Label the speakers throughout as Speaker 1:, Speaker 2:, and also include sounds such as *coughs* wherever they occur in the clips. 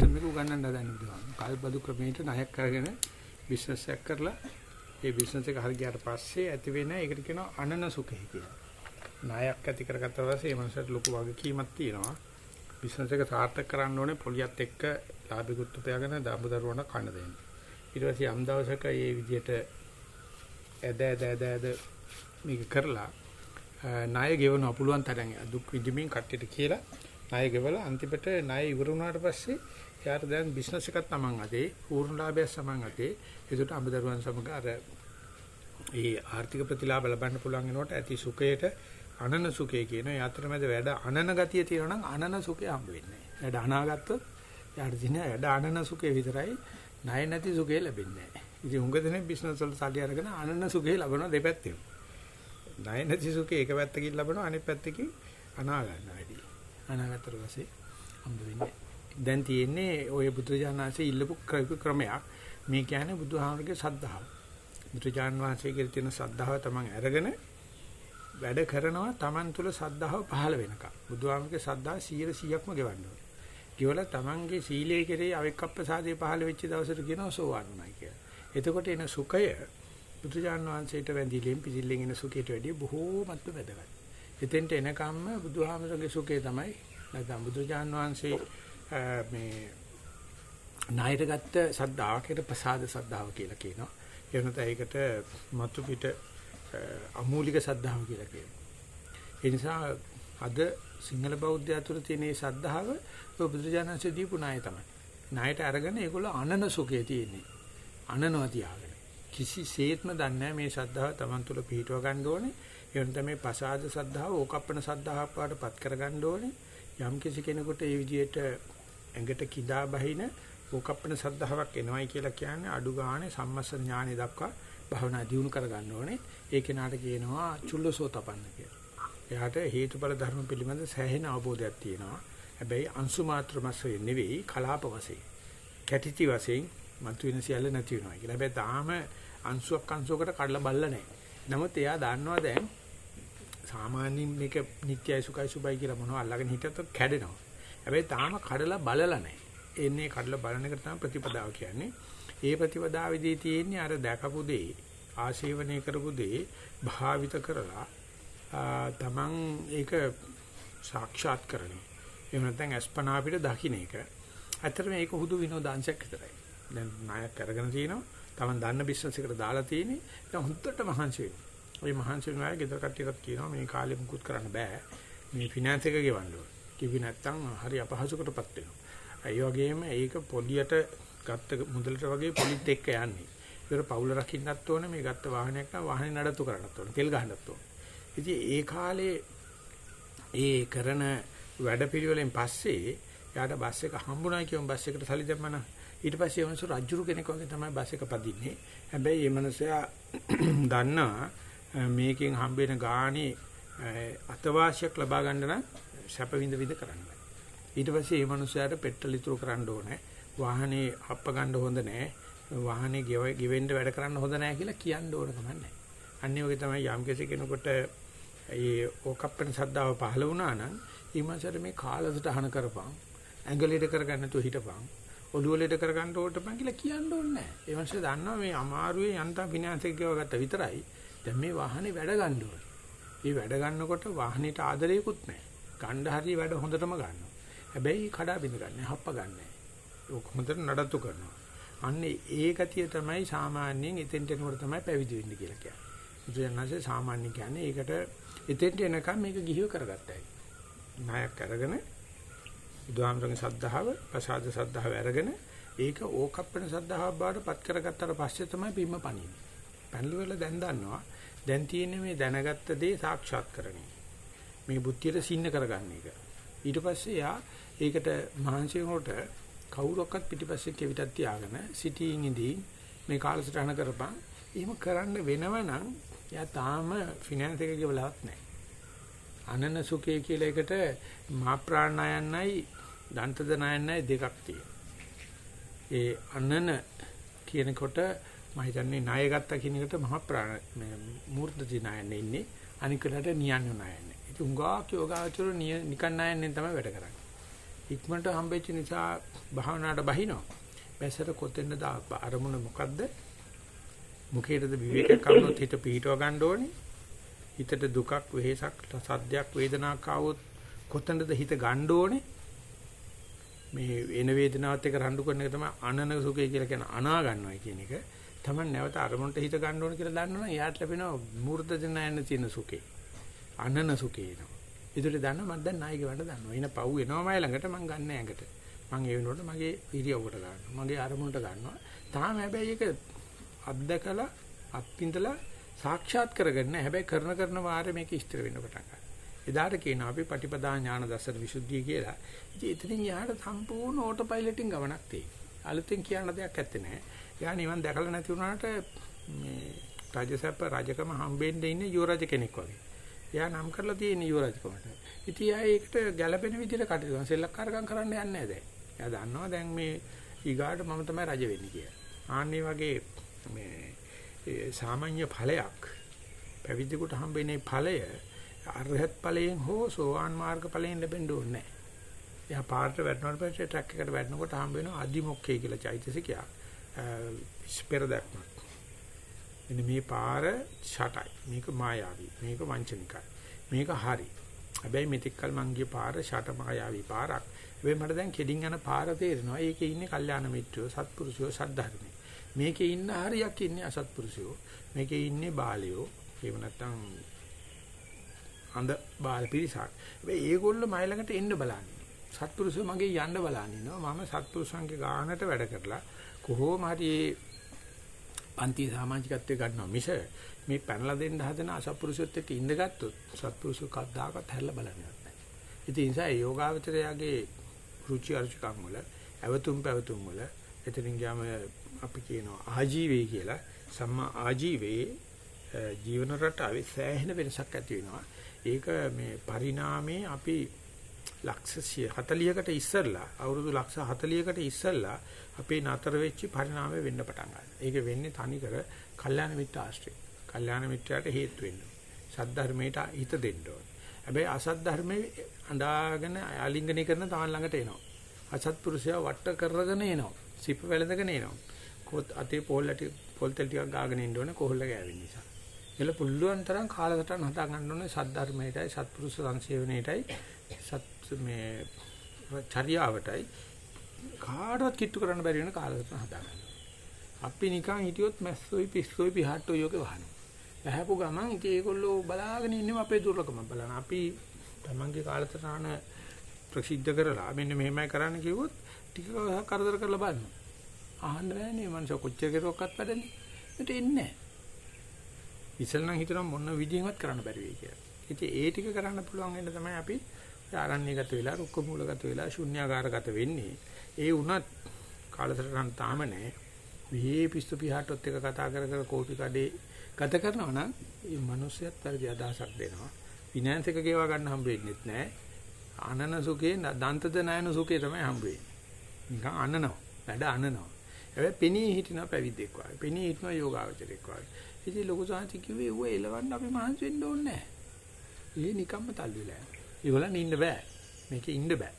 Speaker 1: System එක උගන්වන්න හදන්නේ බුදුහාම. කල්බදු ක්‍රමයට ණයක් කරගෙන බිස්නස් එකක් කරලා ඒ බිස්නස් එක හරි ගියාට පස්සේ ඇති වෙන ඒකට කියනවා අනන සුඛය කියලා. ණයක් ඇති කරගත්තා පස්සේ මේ මනසට ලොකු වගකීමක් තියෙනවා. බිස්නස් එක සාර්ථක කරන්න ඕනේ පොලියත් එක්ක ලාභිකුත් උපයාගෙන දඹදරුවන කන්න දෙන්න. ඊට පස්සේ යම් දවසක මේ විදියට ඇද ඇද ඇද ඇද මේක කරලා ණය ගෙවන්න පුළුවන් තරම් දුක් විඳින්මින් කට්ටියට කියලා ණය ගෙවලා අන්තිමට ණය ඉවර වුණාට පස්සේ යාට දැන් බිස්නස් එකක් තමන් අතේ පූර්ණ ලාභය සමන් අතේ ඒකට අඹදරුවන් සමග අර ඒ ආර්ථික ප්‍රතිලාභ ලබන්න පුළුවන් වෙනකොට ඇති සුඛයට අනන සුඛය කියන ඒ අතරමැද වැඩ අනන ගතිය තියෙනවා නම් අනන සුඛය හම්බ වෙන්නේ නැහැ. වැඩ අනාගත්තොත් යාට දින වැඩ අනන සුඛය විතරයි ණය නැති සුඛය ලැබෙන්නේ නැහැ. ඉතින් උඟ දෙනේ බිස්නස් වල සල්ලි අරගෙන අනන සුඛය ලබනවා දෙපැත්තෙම. ණය නැති සුඛය එක පැත්තකින් ලබනවා අනිත් පැත්තකින් අනා ගන්නවා වැඩි. අනාගතතර වශයෙන් හම්බ වෙන්නේ. දැන් තියෙන්නේ ওই බුදුජානනාංශයේ ඉල්ලපු ක්‍රමයක්. මේ කියන්නේ බුදුහාමරගේ සද්ධාව. බුදුජාන විශ්වයේ තියෙන සද්ධාව තමන් අරගෙන වැඩ කරනවා Taman තුල සද්ධාව පහළ වෙනකම්. බුදුහාමගේ සද්ධා 100%ක්ම ගෙවන්න ඕනේ. ගෙවලා Tamanගේ සීලයේ කෙරේ අවික්කප්පසාදේ පහළ වෙච්ච දවසට කියනවා සෝවන්නයි කියලා. එතකොට එන සුඛය බුදුජාන විශ්වයට වැඳිලින් පිළිලින් එන සුඛයට වැඩිය බොහෝමත්ම වැදගත්. එතෙන්ට එනකම්ම බුදුහාමරගේ සුඛය තමයි නැත්නම් බුදුජාන විශ්වයේ මේ ණයට ගත්ත සද්ධාවකට ප්‍රසාද සද්ධාව කියලා කියනවා. ඒ වෙනත ඒකට මතු පිට අමූලික සද්ධාව කියලා කියනවා. ඒ නිසා අද සිංහල බෞද්ධය තුළ තියෙන මේ සද්ධාව බුදුරජාණන්සේ දීපු ණය තමයි. ණයට අරගෙන ඒගොල්ලෝ අනන සුඛය තියෙන්නේ. අනනවා තියාගෙන. කිසිසේත්ම දන්නේ මේ සද්ධාව Taman තුළ පිහිටව ගන්න ඕනේ. ඒ වෙනත මේ පසාද සද්ධාව ඕකප්පන සද්ධාවක් පාටපත් කර ගන්න ඕනේ. යම් කිසි කෙනෙකුට ඒ විදිහට ඇඟට කිඳා බහින ඕකප්පන සද්ධාාවක් එනවයි කියලා කියන්නේ අඩු ගානේ සම්මස්ස ඥානෙ දක්වා භවනා දියුණු කර ගන්න ඕනේ. ඒ කෙනාට කියනවා චුල්ලසෝතපන්න කියලා. එයාට හේතුඵල ධර්ම පිළිබඳ සෑහෙන අවබෝධයක් තියෙනවා. හැබැයි අංශු මාත්‍ර වශයෙන් නෙවෙයි කලාප වශයෙන්. කැටිති වශයෙන් මතුවෙන සියල්ල නැති වෙනවා කියලා. හැබැයි තාම අංශුවක් අංශුවකට කඩලා බල්ලා නැහැ. නමුත් එයා දන්නවා දැන් සාමාන්‍යයෙන් මේක නිත්‍යයි සුඛයි සුබයි කියලා මොනවා අල්ලගෙන හිටියත් කැඩෙනවා. හැබැයි තාම කඩලා බලලා නැහැ. එන්නේ කඩලා බලන එක තමයි ප්‍රතිපදාව කියන්නේ. ඒ ප්‍රතිපදාවේදී තියෙන්නේ අර දැකපු දේ ආශේවනය කරපු දේ භාවිත කරලා තමන් ඒක සාක්ෂාත් කරගන්න. එහෙම නැත්නම් අස්පනා අපිට දකින්න එක. ඇත්තටම මේක හුදු විනෝදාංශයක් විතරයි. දැන් ණයක් අරගෙන තිනවා. තමන් දන්න බිස්නස් එකට දාලා තියෙන්නේ. දැන් හුත්තට මහන්සි වෙනවා. ওই මහන්සි වෙනවා ගෙදර කට්ටියටත් කියනවා මේ කාලෙ මුකුත් කරන්න බෑ. මේ ෆිනෑන්ස් එක ගෙවන්න ඕනේ. කිව්ව නැත්නම් හරි අපහසුකටපත් වෙනවා. ඒ වගේම ඒක පොලියට ගත්ත මුදලට වගේ පොලිත් එක්ක යන්නේ. ඒතර පවුල රකින්නත් ඕනේ මේ ගත්ත වාහනයක් නම් වාහනේ නඩත්තු කරන්නත් ඕනේ. තෙල් ගහන්නත් ඕනේ. ඉතින් ඒ කාලේ ඒ කරන වැඩපිළිවෙලෙන් පස්සේ යාට බස් එක හම්බුණා කියමු බස් එකට සල්ලි දැම්මම ඊට පස්සේ ඒ මනුස්සය රජුරු කෙනෙක් වගේ තමයි බස් එක පදින්නේ. හැබැයි මේ මනුස්සයා *coughs* දන්නා මේකෙන් හම්බෙන ගාණේ අතවාසියක් ලබා ගන්න නම් සැප විඳ විඳ කරන්න. ඊට පස්සේ මේ මනුස්සයාට පෙට්‍රල් ඉතුරු කරන්න ඕනේ. වාහනේ හප්ප ගන්න හොඳ නැහැ. වාහනේ ගෙවෙන්න වැඩ කරන්න හොඳ නැහැ කියලා කියන්න ඕන කම නැහැ. අනිත් වගේ තමයි යම් කෙනෙකුට ඒ ඕකප්පන සද්දාව පහළ වුණා නම් ඊමසර මේ කාලසට අහන කරපන් ඇඟලෙඩ කරගන්න තු හිටපන් ඔළුවලෙඩ කරගන්න ඕටපන් කියලා කියන්න ඕනේ නැහැ. ඒ මනුස්සය දන්නවා මේ අමාරුවේ යන්තම් ෆිනෑන්ස් එක ගෙව ගත්ත විතරයි. දැන් මේ වාහනේ වැඩ ගන්න ඕනේ. මේ වැඩ ගන්නකොට වාහනේට ආදරේකුත් නැහැ. ගන්න හරිය වැඩ හොඳටම ගන්නවා. හැබැයි කඩා බිඳ ගන්න, හප්ප ගන්න. ඒක හොඳට නඩත්තු කරනවා. අන්නේ ඒ ගතිය තමයි සාමාන්‍යයෙන් එතෙන්ට එනකොට තමයි පැවිදි වෙන්නේ කියලා කියන්නේ. බුදුරජාණන්සේ සාමාන්‍ය කියන්නේ ඒකට එතෙන්ට එනකම් මේක ගිහිව කරගත්තයි. ණයක් අරගෙන බුදුහාමරගේ සද්ධාව, ප්‍රසාද සද්ධාව අරගෙන ඒක ඕකප්පන සද්ධාව බවට පත් කරගත්තාට පස්සේ තමයි බිම්ම පණින්නේ. පැනලි වල දැන් දන්නවා. දැන් තියෙන්නේ මේ දැනගත්ත දේ සාක්ෂාත් කරගන්න. මේ බුද්ධියට සින්න කරගන්න එක. ඊට පස්සේ යා ඒකට මහන්සි වෙනකොට කවුරක්වත් පිටිපස්සේ කෙවිතක් තියාගෙන සිටින් ඉඳී මේ කාලසටහන කරපන්. එහෙම කරන්න වෙනවනම් යා තාම ෆිනෑන්ස් එක ගෙවලවත් නැහැ. අනන සුඛය කියලා එකට මහා ප්‍රාණයන්යි දන්තද ණයන්යි දෙකක් තියෙනවා. ඒ අනන කියනකොට මම හිතන්නේ ණය ගත්තා කියන එකට මහා ප්‍රාණ මේ මූර්ධති ණයන්නේ ඉන්නේ අනිකට නියන්න ණයන්නේ. ඉතින් උංගා කියෝගාචර නිකන් ණයන්නේ තමයි වැඩ කරන්නේ. ඉක්මනට හම්බෙච්ච නිසා භාවනාවට බහිනවා. බැසට කොතෙන්ද අරමුණ මොකද්ද? මුඛයේද විවේකයක් આવුනොත් හිත පිහිටව ගන්න ඕනේ. හිතට දුකක්, වෙහෙසක්, සද්දයක්, වේදනාවක් ආවොත් කොතනද හිත ගන්න ඕනේ? මේ එන වේදනාවත් එක්ක රණ්ඩු කරන එක තමයි අනන සුඛය කියලා කියන අනා ගන්නවා කියන එක. Taman නැවත අරමුණට හිත ගන්න ඕන කියලා දන්නවනම් එයාට ලැබෙනවා මූර්ත දිනයන් තියෙන සුඛේ. අනන සුඛේ එනවා. ඒකට දන්නවා මම දැන් ණය ගෙවන්න දන්නවා. එන පව් එනවාමයි ළඟට මම ගන්න ඇඟට. මම ඒ වෙනකොට මගේ ඉරියව්වට ගන්නවා. මගේ අරමුණට ගන්නවා. තාම හැබැයි ඒක අත්දකලා අත්පින්දලා සාක්ෂාත් කරගන්න හැබැයි කරන කරන වාරේ මේක ඉස්තර වෙන්න පටන් ගන්නවා. එදාට කියනවා අපි පටිපදා ඥාන දසන විසුද්ධිය කියලා. ඉතින් එතනින් යාට සම්පූර්ණ ඕටෝ පයිලට්ින් ගමනක් තියෙනවා. අලුතෙන් කියන්න දෙයක් ඇත්තේ නැහැ. යා නිවන් දැකලා නැති වුණාට මේ රාජසප්ප රාජකම හම්බෙන්න ඉන්නේ යුවරජ කෙනෙක් වගේ. එයා නම් කරලා තියෙන යුවරජකමට. ඉතින් එයා ඒකට ගැළපෙන විදිහට කටයුතු කරනවා. සෙල්ලක්කාරකම් කරන්න යන්නේ නැහැ දැන්. එයා දන්නවා දැන් මේ ඊගාට මම තමයි රජ වෙන්නේ කියලා. ආන්නේ වගේ මේ සාමාන්‍ය ඵලයක් පැවිදිකට හම්බෙන්නේ ඵලය අරහත් ඵලයෙන් හෝ සෝවාන් මාර්ග ඵලයෙන් ලැබෙන්න ඕනේ නැහැ. එයා පාරට වැටෙනකොට පස්සේ ට්‍රැක් එකට වැටෙනකොට හම්බ වෙනවා අදිමොක්කේ කියලා චෛතසිකයක්. පෙර දැක්මක්. එන්න මේ පාර ෂටයි. මේක මායාවී. මේක වංචනිකයි. මේක හරි. හැබැයි මෙතෙක්කල් මං ගිය පාර ෂට මායාවී පාරක්. හැබැයි මට දැන් කෙලින් යන පාර තේරෙනවා. ඒකේ ඉන්නේ කල්යාණ මිත්‍රයෝ, සත්පුරුෂයෝ, සද්ධර්මයේ. මේකේ ඉන්න හරියක් ඉන්නේ අසත්පුරුෂයෝ. මේකේ ඉන්නේ බාලයෝ. එහෙම නැත්නම් අඳ බාල පිරිසක්. හැබැයි ඒගොල්ලෝ මයි ළඟට එන්න බලන්නේ. සත්පුරුෂයෝ මගේ යන්න බලන්නේ ඉන්නවා. මම සත්පුරුෂයන්ගේ ගානට වැඩ කරලා කොහොම හරි පන්ති සමාජිකත්වයේ ගන්නවා මිස මේ පැනලා දෙන්න හදන අසත්පුරුෂයොත් එක්ක ඉඳ ගත්තොත් සත්පුරුෂය කද්දාකත් හැල්ල බලන්නේ නැහැ. ඉතින් ඒ නිසා යෝගාවචරයාගේ රුචි අරුචිකම් වල අවතුම් පැවතුම් වල එතනින් ගියාම අපි කියනවා ආජීවයේ කියලා සම්මා ආජීවයේ ජීවන රටාවේ සෑහෙන වෙනසක් ඇති වෙනවා. ඒක මේ පරිණාමයේ අපි ලක්ෂ 40කට ඉස්සෙල්ලා අවුරුදු ලක්ෂ 40කට ඉස්සෙල්ලා අපේ නතර වෙච්ච පරිණාමය වෙන්න පටන් ගන්නවා. ඒක වෙන්නේ තනිකර කල්යාණ මිත්‍ර ආශ්‍රය. කල්යාණ මිත්‍රයාට හේතු වෙන්න. සද්ධර්මයට හිත දෙන්න ඕන. හැබැයි අසත් ධර්මයේ අඳාගෙන ආලිංගනය කරන තාන් ළඟට එනවා. අසත්පුරුෂයා වට කරගෙන එනවා. සිප වැළඳගෙන එනවා. කොත් අතේ පොල් ඇටි පොල් තෙල් ටිකක් ගාගෙන ඉන්න ඕනේ කොහොල්ල ගෑවෙන නිසා. එල පුළුවන් තරම් කාලසටහන හදා ගන්න ඕනේ සද්ධර්මයටයි සත්පුරුෂ සංසේවණයටයි සත් මේ චර්යාවටයි කාටවත් කිට්ටු කරන්න බැරි වෙන කාලසටහන හදාගන්න. අපි නිකන් හිටියොත් මැස්සොයි පිස්සොයි පිහට්ටොයි යෝගේ වහන. ඇහැපු ගමන් ඉතින් ඒගොල්ලෝ බලාගෙන ඉන්නම අපේ දුර්ලකම බලන. අපි තමන්ගේ කාලසටහන ප්‍රසිද්ධ කරලා මෙන්න මෙහෙමයි කරන්න කිව්වොත් ටික කරදර කරලා බලන්න. අහන්න බෑනේ මනුෂ්‍ය කොච්චර කෙරුවක්වත් වැඩනේ. ඒට එන්නේ නැහැ. ඉස්සෙල් නම් හිතනවා මොන විදියෙන්වත් කරන්න බැරි වෙයි කියලා. ඉතින් ඒ ටික කරන්න පුළුවන් වෙන්න තමයි අපි ආරණ්‍යගත වෙලා රුක්ක මූලගත වෙලා ශුන්‍යාකාරගත වෙන්නේ. ඒ වුණත් කාලසටහන තාම නැහැ. මේ පිස්සු පිහාටොත් එක කතා කර කර කෝපි කඩේ ගත කරනවා නම් මේ මිනිස්සුත් වැඩි අදහසක් දෙනවා. ෆිනෑන්ස් එක ගෙවා ගන්න හම්බ වෙන්නේත් නැහැ. අනන සුඛේ දන්තද නයන සුඛේ තමයි හම්බ වෙන්නේ. නිකන් අනනවා. වැඩ අනනවා. හැබැයි පෙනී හිටිනවා පැවිද්දෙක් වගේ. පෙනී හිටිනවා යෝගාවචරෙක් වගේ. ඉතින් ලොකු සාහිත්‍ය කිව්වේ ඌ එලවන්න අපි මහන්සි වෙන්න ඕනේ නැහැ. ඒ නිකම්ම තල්ලු වෙලා යනවා. ඒගොල්ලන් ඉන්න බෑ. මේකේ ඉන්න බෑ.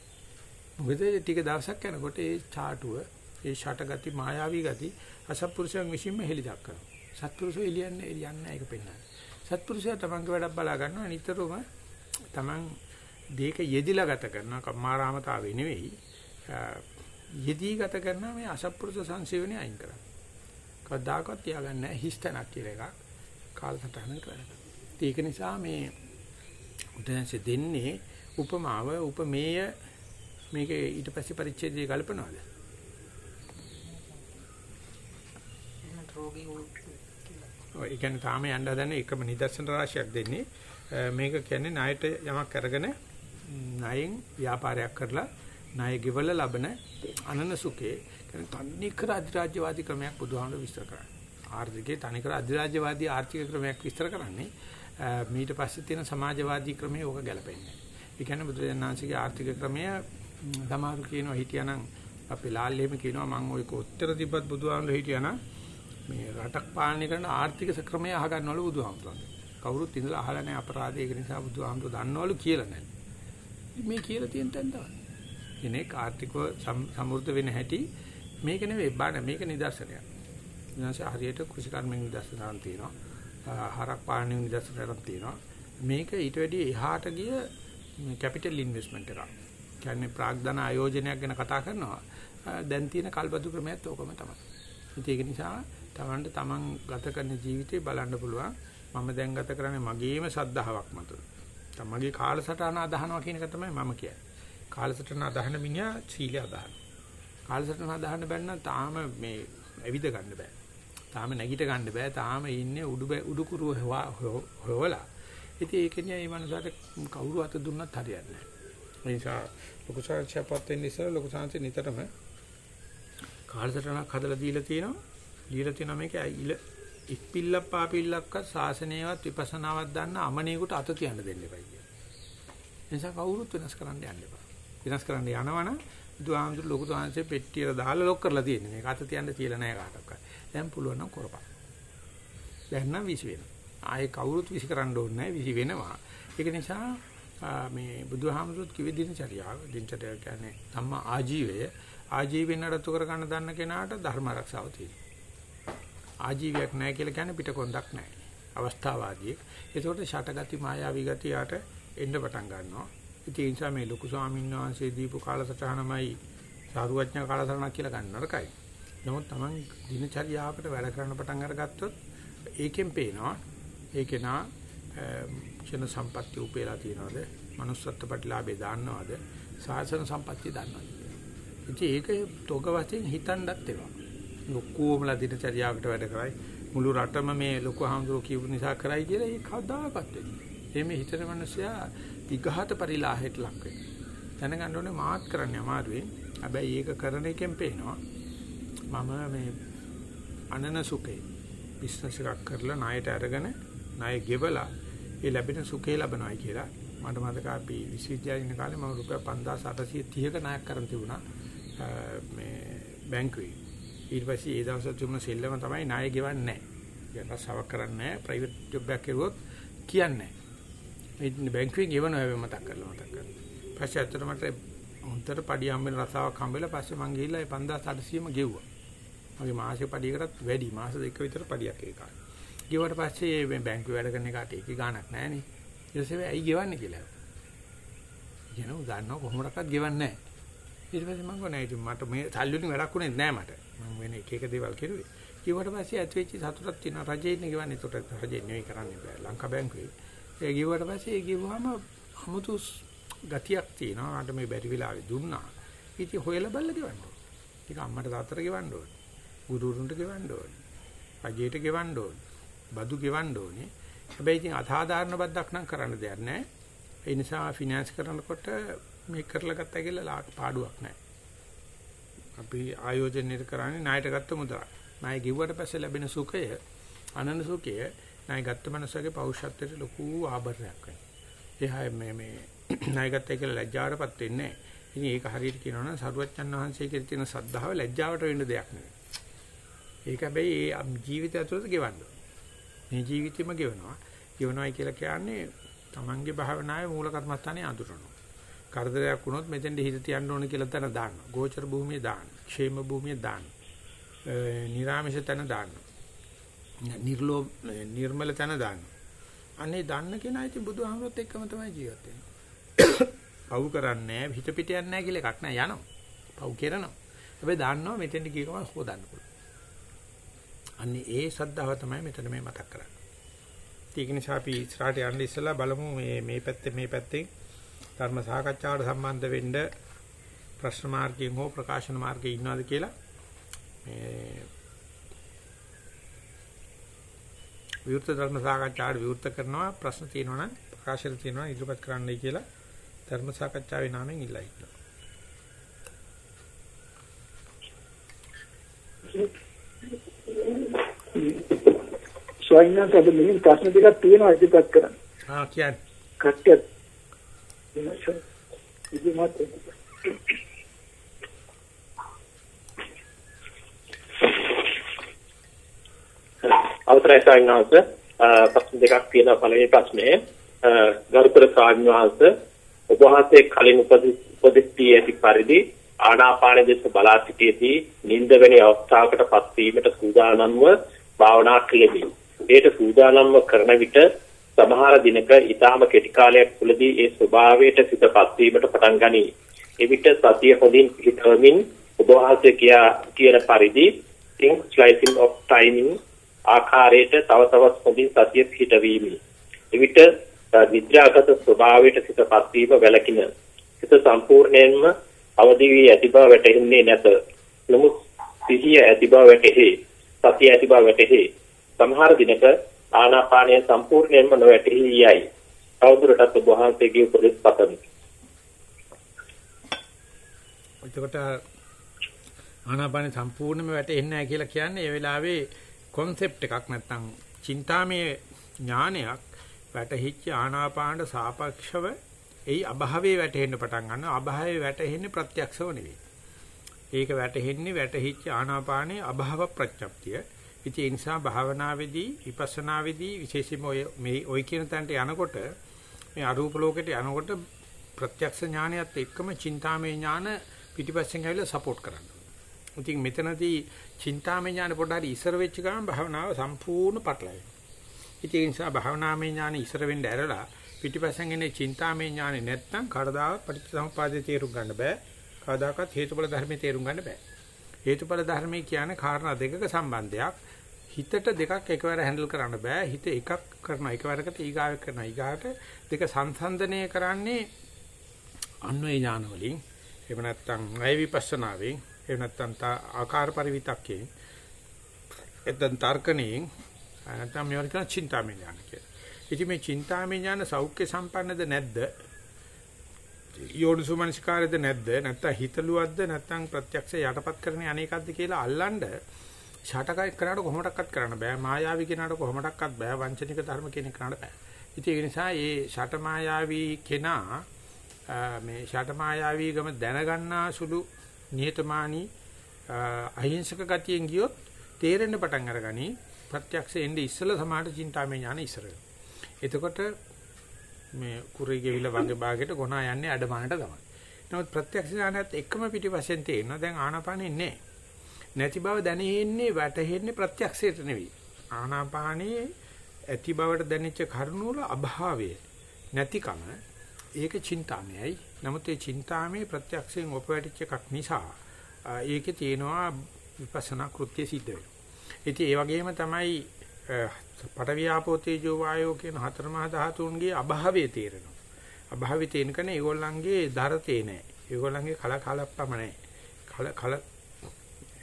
Speaker 1: මොකද ටික දවසක් යනකොට ඒ ചാටුව, ඒ ෂටගති, මායාවී ගති අසත්පුරුෂයන් විසින්ම හෙලි දක්වනවා. සත්පුරුෂෝ එළියන්නේ එළියන්නේ ඒක පෙන්නන්නේ. සත්පුරුෂයා තමන්ගේ වැඩක් බලා ගන්නවා නිතරම තමන් දීක යෙදිලා ගත කරනවා කම්මාරාමතාවේ නෙවෙයි. යෙදී ගත කරන මේ අසත්පුරුෂ සංසේවණේ අයින් කරනවා. කවදාකවත් තියාගන්න හිස්තනක් කියලා එකක් කාලසටහන කරනවා. ඒක නිසා මේ උදැන්සේ දෙන්නේ උපමාව උපමේය මේක ඊට පස්සේ පරිච්ඡේදය ගල්පනවාද? ඔය කියන්නේ තාම යන්න හදන එකම නිදර්ශන රාශියක් දෙන්නේ. මේක කියන්නේ ණයට යමක් අරගෙන ණයෙන් ව්‍යාපාරයක් කරලා ණය ගෙවල ලබන අනන සුඛේ කියන්නේ තනිකර අධිරාජ්‍යවාදී ක්‍රමයක් බුදුහාමුදුර විස්තර කරන්නේ. ආර්ථිකේ තනිකර අධිරාජ්‍යවාදී ආර්ථික ක්‍රමයක් විස්තර කරන්නේ. ඊට පස්සේ තියෙන සමාජවාදී ක්‍රමයේ ඕක ගැලපෙන්නේ. ඒ කියන්නේ බුදුරජාණන්සේගේ ආර්ථික ක්‍රමය සමහරු කියනවා හිටියානම් අපේ ලාල්ලේම කියනවා මම ওই කොච්චර තිබ්බත් බුදුහාමුදුර හිටියානම් මේ රටක් පාලනය කරන ආර්ථික ක්‍රමය අහගන්නවලු බුදුහාමුදුරන්ගේ. කවුරුත් ඉඳලා අහලා නැහැ අපරාධය ඒක නිසා බුදුහාමුදුර දන්නවලු කියලා නැහැ. මේ කියලා තියෙන තැන තමයි. කෙනෙක් ආර්ථිකව සමෘද්ධ වෙන හැටි මේක නෙවෙයි බාන මේක නිදර්ශනයක්. ඊනස හරියට කෘෂිකර්මෙන් නිදර්ශනයක් තියෙනවා. හරක් පාලනයෙන් නිදර්ශනයක් තියෙනවා. මේක ඊට වැඩිය එහාට ගිය කැපිටල් ඉන්වෙස්ට්මන්ට් එකක්. කියන්නේ ප්‍රාග්ධන ආයෝජනයක් ගැන කතා කරනවා. දැන් තියෙන කල්බදු ක්‍රමයත් ඕකම තමයි. ඒක නිසා තමන්ට තමන් ගත කරන ජීවිතේ බලන්න පුළුවන්. මම දැන් ගත කරන්නේ මගේම සද්ධාාවක් මත. තමන්ගේ කාලසටහන අදහනවා කියන එක තමයි මම කියන්නේ. කාලසටහන අදහන මිනිහා සීලය අදහන. කාලසටහන අදහන්න බැන්න තාම මේ ඇවිද ගන්න බෑ. තාම නැගිට ගන්න බෑ. තාම ඉන්නේ උඩු උඩුකුරු හොවලා. ඉතින් ඒකනේ මේ මනසට කවුරු අත දුන්නත් හරියන්නේ නැහැ. ඒ නිසා ලොකු සංචාපත් වෙන්න ඉස්සර ලොකු සංච නිතරම කාලසටහනක් හදලා දීලා තියෙනවා. දීලා තියෙනවා මේක ඉල ඉක්පිල්ලක් පාපිල්ලක්ක සාසනයවත් විපස්සනාවක් දන්න අමනේකට අත තියන්න දෙන්න එපා කියන. නිසා කවුරුත් වෙනස් කරන්න යන්න එපා. වෙනස් කරන්න යනවනම් බුදුහාමුදුරු ලොකු තාංශේ පෙට්ටියට දාලා ලොක් කරලා තියෙන්නේ. මේක අත තියන්න තියලා නැහැ කාටවත්. දැන් පුළුවන් නම් කරපන්. දැන් නම් විසි වෙනවා. ආයේ කවුරුත් විසි කරන්න ඕනේ නැහැ. විසි වෙනවා. ඒක නිසා මේ බුදුහාමුදුරුත් කිවි දිනචරියාව දිනචරියාව කියන්නේ ධම්මා ආජීවය ආජීවෙන් නඩත්තු කර ගන්න දන්න කෙනාට ධර්ම ආරක්ෂාව තියෙනවා. ආජීවයක් නැහැ කියලා කියන්නේ පිටකොන්දක් නැහැ. අවස්ථාවාදී. ඒකට ෂටගති මායාවී ගතියට එන්න පටන් ගන්නවා. ඉතින් ඒ නිසා මේ ලොකු ස්වාමීන් වහන්සේ දීපු කාලසටහනමයි සාරුවඥ කාලසටහනක් කියලා ගන්න නරකයි. නමුත් Taman දිනචරියාවකට වැඩ කරන්න පටන් අරගත්තොත් ඒකෙන් පේනවා ඒකේ නා ක්ෂණ සම්පත්‍ය උපේලා තියනවාද? manussත්ත්ව ප්‍රතිලාභේ දාන්නවද? සාසන සම්පත්‍ය දන්නවද? ඉතින් ඒක තෝක වශයෙන් හිතන්නත් ඒවා. ලොකුවමලා දිනචරියාවකට වැඩ කරයි. මුළු රටම මේ ලොකු හාමුදුරුවෝ කියපු නිසා කරයි කියලා ඒක කවදාකවත් වෙන්නේ. එimhe හිතන මිනිස්සයා විඝාත පරිලාහයට ලක් වෙනවා. දැනගන්න ඕනේ මාත් කරන්නේ අමාරුයි. හැබැයි ඒක කරන එකෙන් පේනවා මම මේ අනන සුඛේ බිස්නස් එකක් කරලා ණයට අරගෙන ණය ගෙවලා ඒ ලැබෙන සුඛේ ලබනවායි කියලා මට මතක අපි විශ්වවිද්‍යාලේ ඉන්න කාලේ මම රුපියල් 5830ක ණයක් කරන් තිබුණා මේ බැංකුවේ. ඊට පස්සේ ඒ දවස්වල තිබුණ සෙල්ලම තමයි ණය ගෙවන්නේ නැහැ. ඒක රසාවක් කරන්නේ නැහැ. ප්‍රයිවට් ජොබ් එකක් කරුවොත් කියන්නේ නැහැ. මේ බැංකුවේ ගෙවන හැම මතක් කරලා මතක් කරලා. පස්සේ අතට මට හොන්තර පඩි හම්බෙන රසාවක් හම්බෙලා පස්සේ මං ගිහිල්ලා ඒ 5800ම ගෙව්වා. මගේ මාසේ පඩියකටත් වැඩි මාස දෙක විතර පඩියක් ඒ කාලේ. ගෙවුවට පස්සේ මේ බැංකුවේ වැඩ කරන එකට ඒකේ ගාණක් නැහැ නේ. ඊට පස්සේ ඇයි ගෙවන්නේ කියලා. කියනවා ගන්නව කොහොමඩක්වත් ගෙවන්නේ නැහැ. ඊට පස්සේ මම ගොනා ඉතින් මට මේ සල්ලි වලින් වැඩක් උනේ නැහැ මට. මම වෙන එක එක දේවල් කෙරුවේ. කිව්වට පස්සේ ඇත් වෙච්ච සතුටක් තියෙනවා. රජේ ඉන්නේ ගවන්නේ උතට රජේ නෙවෙයි කරන්නේ බෑ. ලංකා බැංකුවේ. ඒ කිව්වට පස්සේ ඒ කිව්වම 아무තු ගතියක් තියෙනවා. මට මේ බැරි වෙලාවේ දුන්නා. ඉතින් හොයලා බලලා ගෙවන්න ඕනේ. ඒක අම්මට තාත්තට ගෙවන්න ඕනේ. ගුරුතුන්ට ගෙවන්න ඕනේ. රජේට ගෙවන්න ඕනේ. බදු ගෙවන්න ඕනේ. හැබැයි ඉතින් අසාධාරණ බද්දක් නම් කරන්න දෙයක් නැහැ. ඒ නිසා ෆිනෑන්ස් කරනකොට මේ කරලා ගත්තා කියලා පාඩුවක් නැහැ. අපි ආයෝජනය කරන්නේ ණයට ගත්ත මුදල. ණය ගෙවුවට පස්සේ ලැබෙන සුඛය අනන සුඛය ණය ගත්ත මනසගේ පෞරුෂත්වයට ලොකු ආභරණයක් වෙනවා. එහා මේ මේ *clears throat* ණය ගත්තයි කියලා ලැජ්ජාවටපත් වෙන්නේ නැහැ. ඉතින් ඒක හරියට කියනවා නම් සරුවච්චන් වහන්සේගේ තියෙන සද්ධාව ලැජ්ජාවට වෙන්න දෙයක් නෙවෙයි. ඒක හැබැයි ඒ ජීවිතය ඇතුළත ගෙවන්න. මේ ජීවිතෙම ගෙවනවා. ගෙවනවායි කියලා කියන්නේ තමන්ගේ භාවනාවේ මූල කර්මස්ථානේ අඳුරනවා. කරදරයක් වුණොත් මෙතෙන්ද හිත තියන්න ඕන කියලා තැන දාන්න. ගෝචර භූමිය දාන්න. ക്ഷേම භූමිය දාන්න. නිරාමිෂ තැන දාන්න. නිර්ලෝ නිර්මල තැන දාන්න. අනේ දන්න කෙනා ඉතින් බුදුහාමුදුරුවොත් එක්කම තමයි ජීවත් වෙන්නේ. පව් කරන්නේ හිත පිට යන්නේ නැහැ කියලා එකක් නෑ යනවා. පව් කරනවා. හැබැයි දන්නවා මෙතෙන්ද කීකම හොදන්න පුළුවන්. අන්නේ ඒ සද්ධාව තමයි මෙතන මේ මතක් කරන්නේ. ඒක නිසා අපි ඉස්සරහට යන්න ඉස්සලා බලමු මේ මේ පැත්තේ මේ පැත්තේ ධර්ම සාකච්ඡාවට සම්බන්ධ වෙන්න ප්‍රශ්න මාර්ගයෙන් හෝ ප්‍රකාශන මාර්ගයේ ඉන්නවද කියලා මේ විවෘත ධර්ම සාකච්ඡාවට විවෘත කරනවා ප්‍රශ්න තියෙනවා නම් ප්‍රකාශන තියෙනවා ඉදිරිපත් කරන්නයි කියලා ධර්ම සාකච්ඡාවේ නාමයෙන් ඉල්ලා හිටිනවා.
Speaker 2: ස්වයං සබ්බ මෙහෙම ප්‍රශ්න දෙකක් තියෙනවා ඉදිරිපත් කරන්න.
Speaker 1: ආ කියන්නේ.
Speaker 2: කට්ටිය
Speaker 3: අවසරයි සාවිනාස ප්‍රශ්න දෙකක් තියෙනවා පළවෙනි ප්‍රශ්නේ ගරුතර සාවිනාස ඔබ වහන්සේ කලින් උපදිට්ඨිය ඇති පරිදි ආනාපාන දෙස බලා සිටියේදී නිින්ද වැනි අවස්ථාවකටපත් වීමට සූදානම්ව භාවනා කෙරෙමි. ඒට සූදානම්ව කරන විට සමහර දිනක ඊටාම කෙටි කාලයක් තුළදී ඒ ස්වභාවයට සිතපත් වීමට පටන් ගනී. එවිට සතිය හොඳින් පිටවමින් ඔබ වහන්සේ කියා කියන පරිදි think slicing of timing ආකාරයට තව තවත් හොඳින් සතිය පිටවීමි. එවිට විද්‍යාගත ස්වභාවයට සිතපත් වීම වැළකින. සිත සම්පූර්ණයෙන්ම අවදි වී ඇති බව වැටහෙන්නේ නැත. නමුත් සිහිය ඇති බව වැටහි. සතිය ඇති බව වැටහි. සමහර දිනක ආනාපානය සම්පූර්ණයෙන්ම නොවැටහි යයි. තවදුරටත් ඔබ වහන්සේගේ උපදෙස් පතමි.
Speaker 1: එතකොට ආනාපාන සම්පූර්ණයෙන්ම වැටෙන්නේ නැහැ කියලා කියන්නේ ඒ වෙලාවේ concept එකක් නැත්තම් චින්තාමය ඥානයක් වැටහිච්ච ආනාපානට සාපේක්ෂව එයි අභාවයේ වැටෙන්න පටන් ගන්නවා අභාවයේ වැටෙන්නේ ප්‍රත්‍යක්ෂව නෙවෙයි. ඒක වැටෙන්නේ වැටහිච්ච ආනාපානයේ අභාව ප්‍රත්‍යක්තිය. ඉතින් ඒ නිසා භාවනාවේදී විපස්සනාවේදී විශේෂයෙන්ම ඔය මේ ඔය කියන තැනට යනකොට මේ අරූප ලෝකෙට යනකොට ප්‍රත්‍යක්ෂ ඥානයත් එක්කම චින්තාමය ඥාන පිටිපස්සෙන් ඇවිල්ලා සපෝට් කරනවා. ඉතින් මෙතනදී චින්තාමය ඥාන පොඩ්ඩක් ඉස්සර වෙච්ච ගමන් භාවනාව සම්පූර්ණ පටලැවෙනවා. ඉතින් ඒ නිසා භාවනාමය ඥාන ඉස්සර වෙන්න ඇරලා පිටිපස්සෙන් එන චින්තාමය ඥානෙ නැත්තම් කවදාවත් පටිච්චසමුපාදේ තේරුම් ගන්න බෑ. කවදාකවත් හේතුඵල ධර්මයේ තේරුම් ගන්න බෑ. හේතුඵල ධර්මයේ කියන්නේ කාරණා දෙකක සම්බන්ධයක්. හිතට දෙකක් එකවර හැන්ඩල් කරන්න බෑ. හිත එකක් කරනවා එකවරකට ඊගාවක් කරනවා. ඊගාට දෙක සංසන්දනය කරන්නේ අන්වේ ඥාන වලින්. එහෙම නැත්නම් ණය විපස්සනාවෙන් එහෙම නැත්නම් ආකාර පරිවිතක්කේ එතෙන් තර්කණයෙන් නැත්නම් මේවට කියන චින්තාමය ඥාන කියලා. ඉතින් මේ චින්තාමය ඥාන සෞඛ්‍ය සම්පන්නද නැද්ද? යෝනිසුමනස්කාරයද නැද්ද? නැත්නම් හිතලුවක්ද නැත්නම් ප්‍රත්‍යක්ෂ යටපත් කරන අනේකක්ද කියලා අල්ලන්න ෂටකයි කරාට කොහොමඩක්වත් කරන්න බෑ. මායාවී කෙනාට කොහොමඩක්වත් බෑ. වංචනික ධර්ම කෙනෙක් කරන්න බෑ. ඉතින් ඒ නිසා මේ ෂට මායාවී කෙනා මේ ෂට මායාවී ගම දැනගන්නා සුළු නිහතමානී අහිංසක ගතියෙන් ගියොත් තේරෙන්න පටන් අරගනි ප්‍රත්‍යක්ෂ එන්නේ ඉස්සල සමාහට චින්තාමය ඥාන ඉස්සර එතකොට මේ කුරේ ගෙවිල වගේ භාගයට ගොනා යන්නේ අඩමානට තමයි. නමුත් ප්‍රත්‍යක්ෂ ඥානයත් එකම පිටිපස්සෙන් තේරෙනවා දැන් ආනාපානෙ නැහැ. නැති බව දැනෙන්නේ වැටහෙන්නේ ප්‍රත්‍යක්ෂයට නෙවෙයි. ආනාපානයේ ඇති බවට දැනෙච්ච කරුණු වල අභාවය නැතිකම ඒක චින්තාමයයි. නමුත් ඒ චින්තාමේ ප්‍රත්‍යක්ෂයෙන් ඔපවැටිච්ච එකක් නිසා ඒකේ තියෙනවා විපස්සනා කෘත්‍ය සිද්ධ වෙනවා. ඉතින් ඒ වගේම තමයි පටවියාපෝ තේජෝ වායෝ කියන හතර මහා ධාතුන්ගේ අභාවය තේරෙනවා. අභාවය තේනකන ඒගොල්ලන්ගේ දරතේ නැහැ. ඒගොල්ලන්ගේ කල කලප්පම නැහැ. කල කල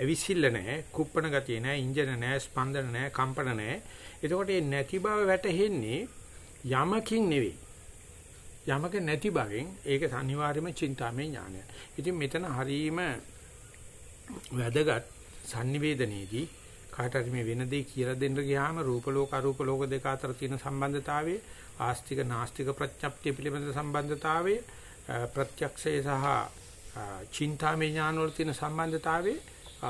Speaker 1: ඇවිසිල්ල නැහැ, කුප්පණ ගතිය නැහැ, ඉන්ජන නැහැ, ස්පන්දන නැහැ, කම්පන නැහැ. එතකොට මේ නැති බව වැටහෙන්නේ යමකින් නෙවෙයි. යමක නැති බවෙන් ඒක අනිවාර්යයෙන්ම චින්තාමය ඥානය. ඉතින් මෙතන හරීම වැදගත් sannivedanයේදී කාට හරි මේ වෙන දේ කියලා දෙන්න ගියාම රූප ලෝක අරූප ලෝක දෙක අතර තියෙන සම්බන්ධතාවයේ ආස්තික නාස්තික ප්‍රඥප්තිය පිළිබඳ සම්බන්ධතාවයේ ප්‍රත්‍යක්ෂය සහ චින්තාමය ඥාන වල තියෙන සම්බන්ධතාවයේ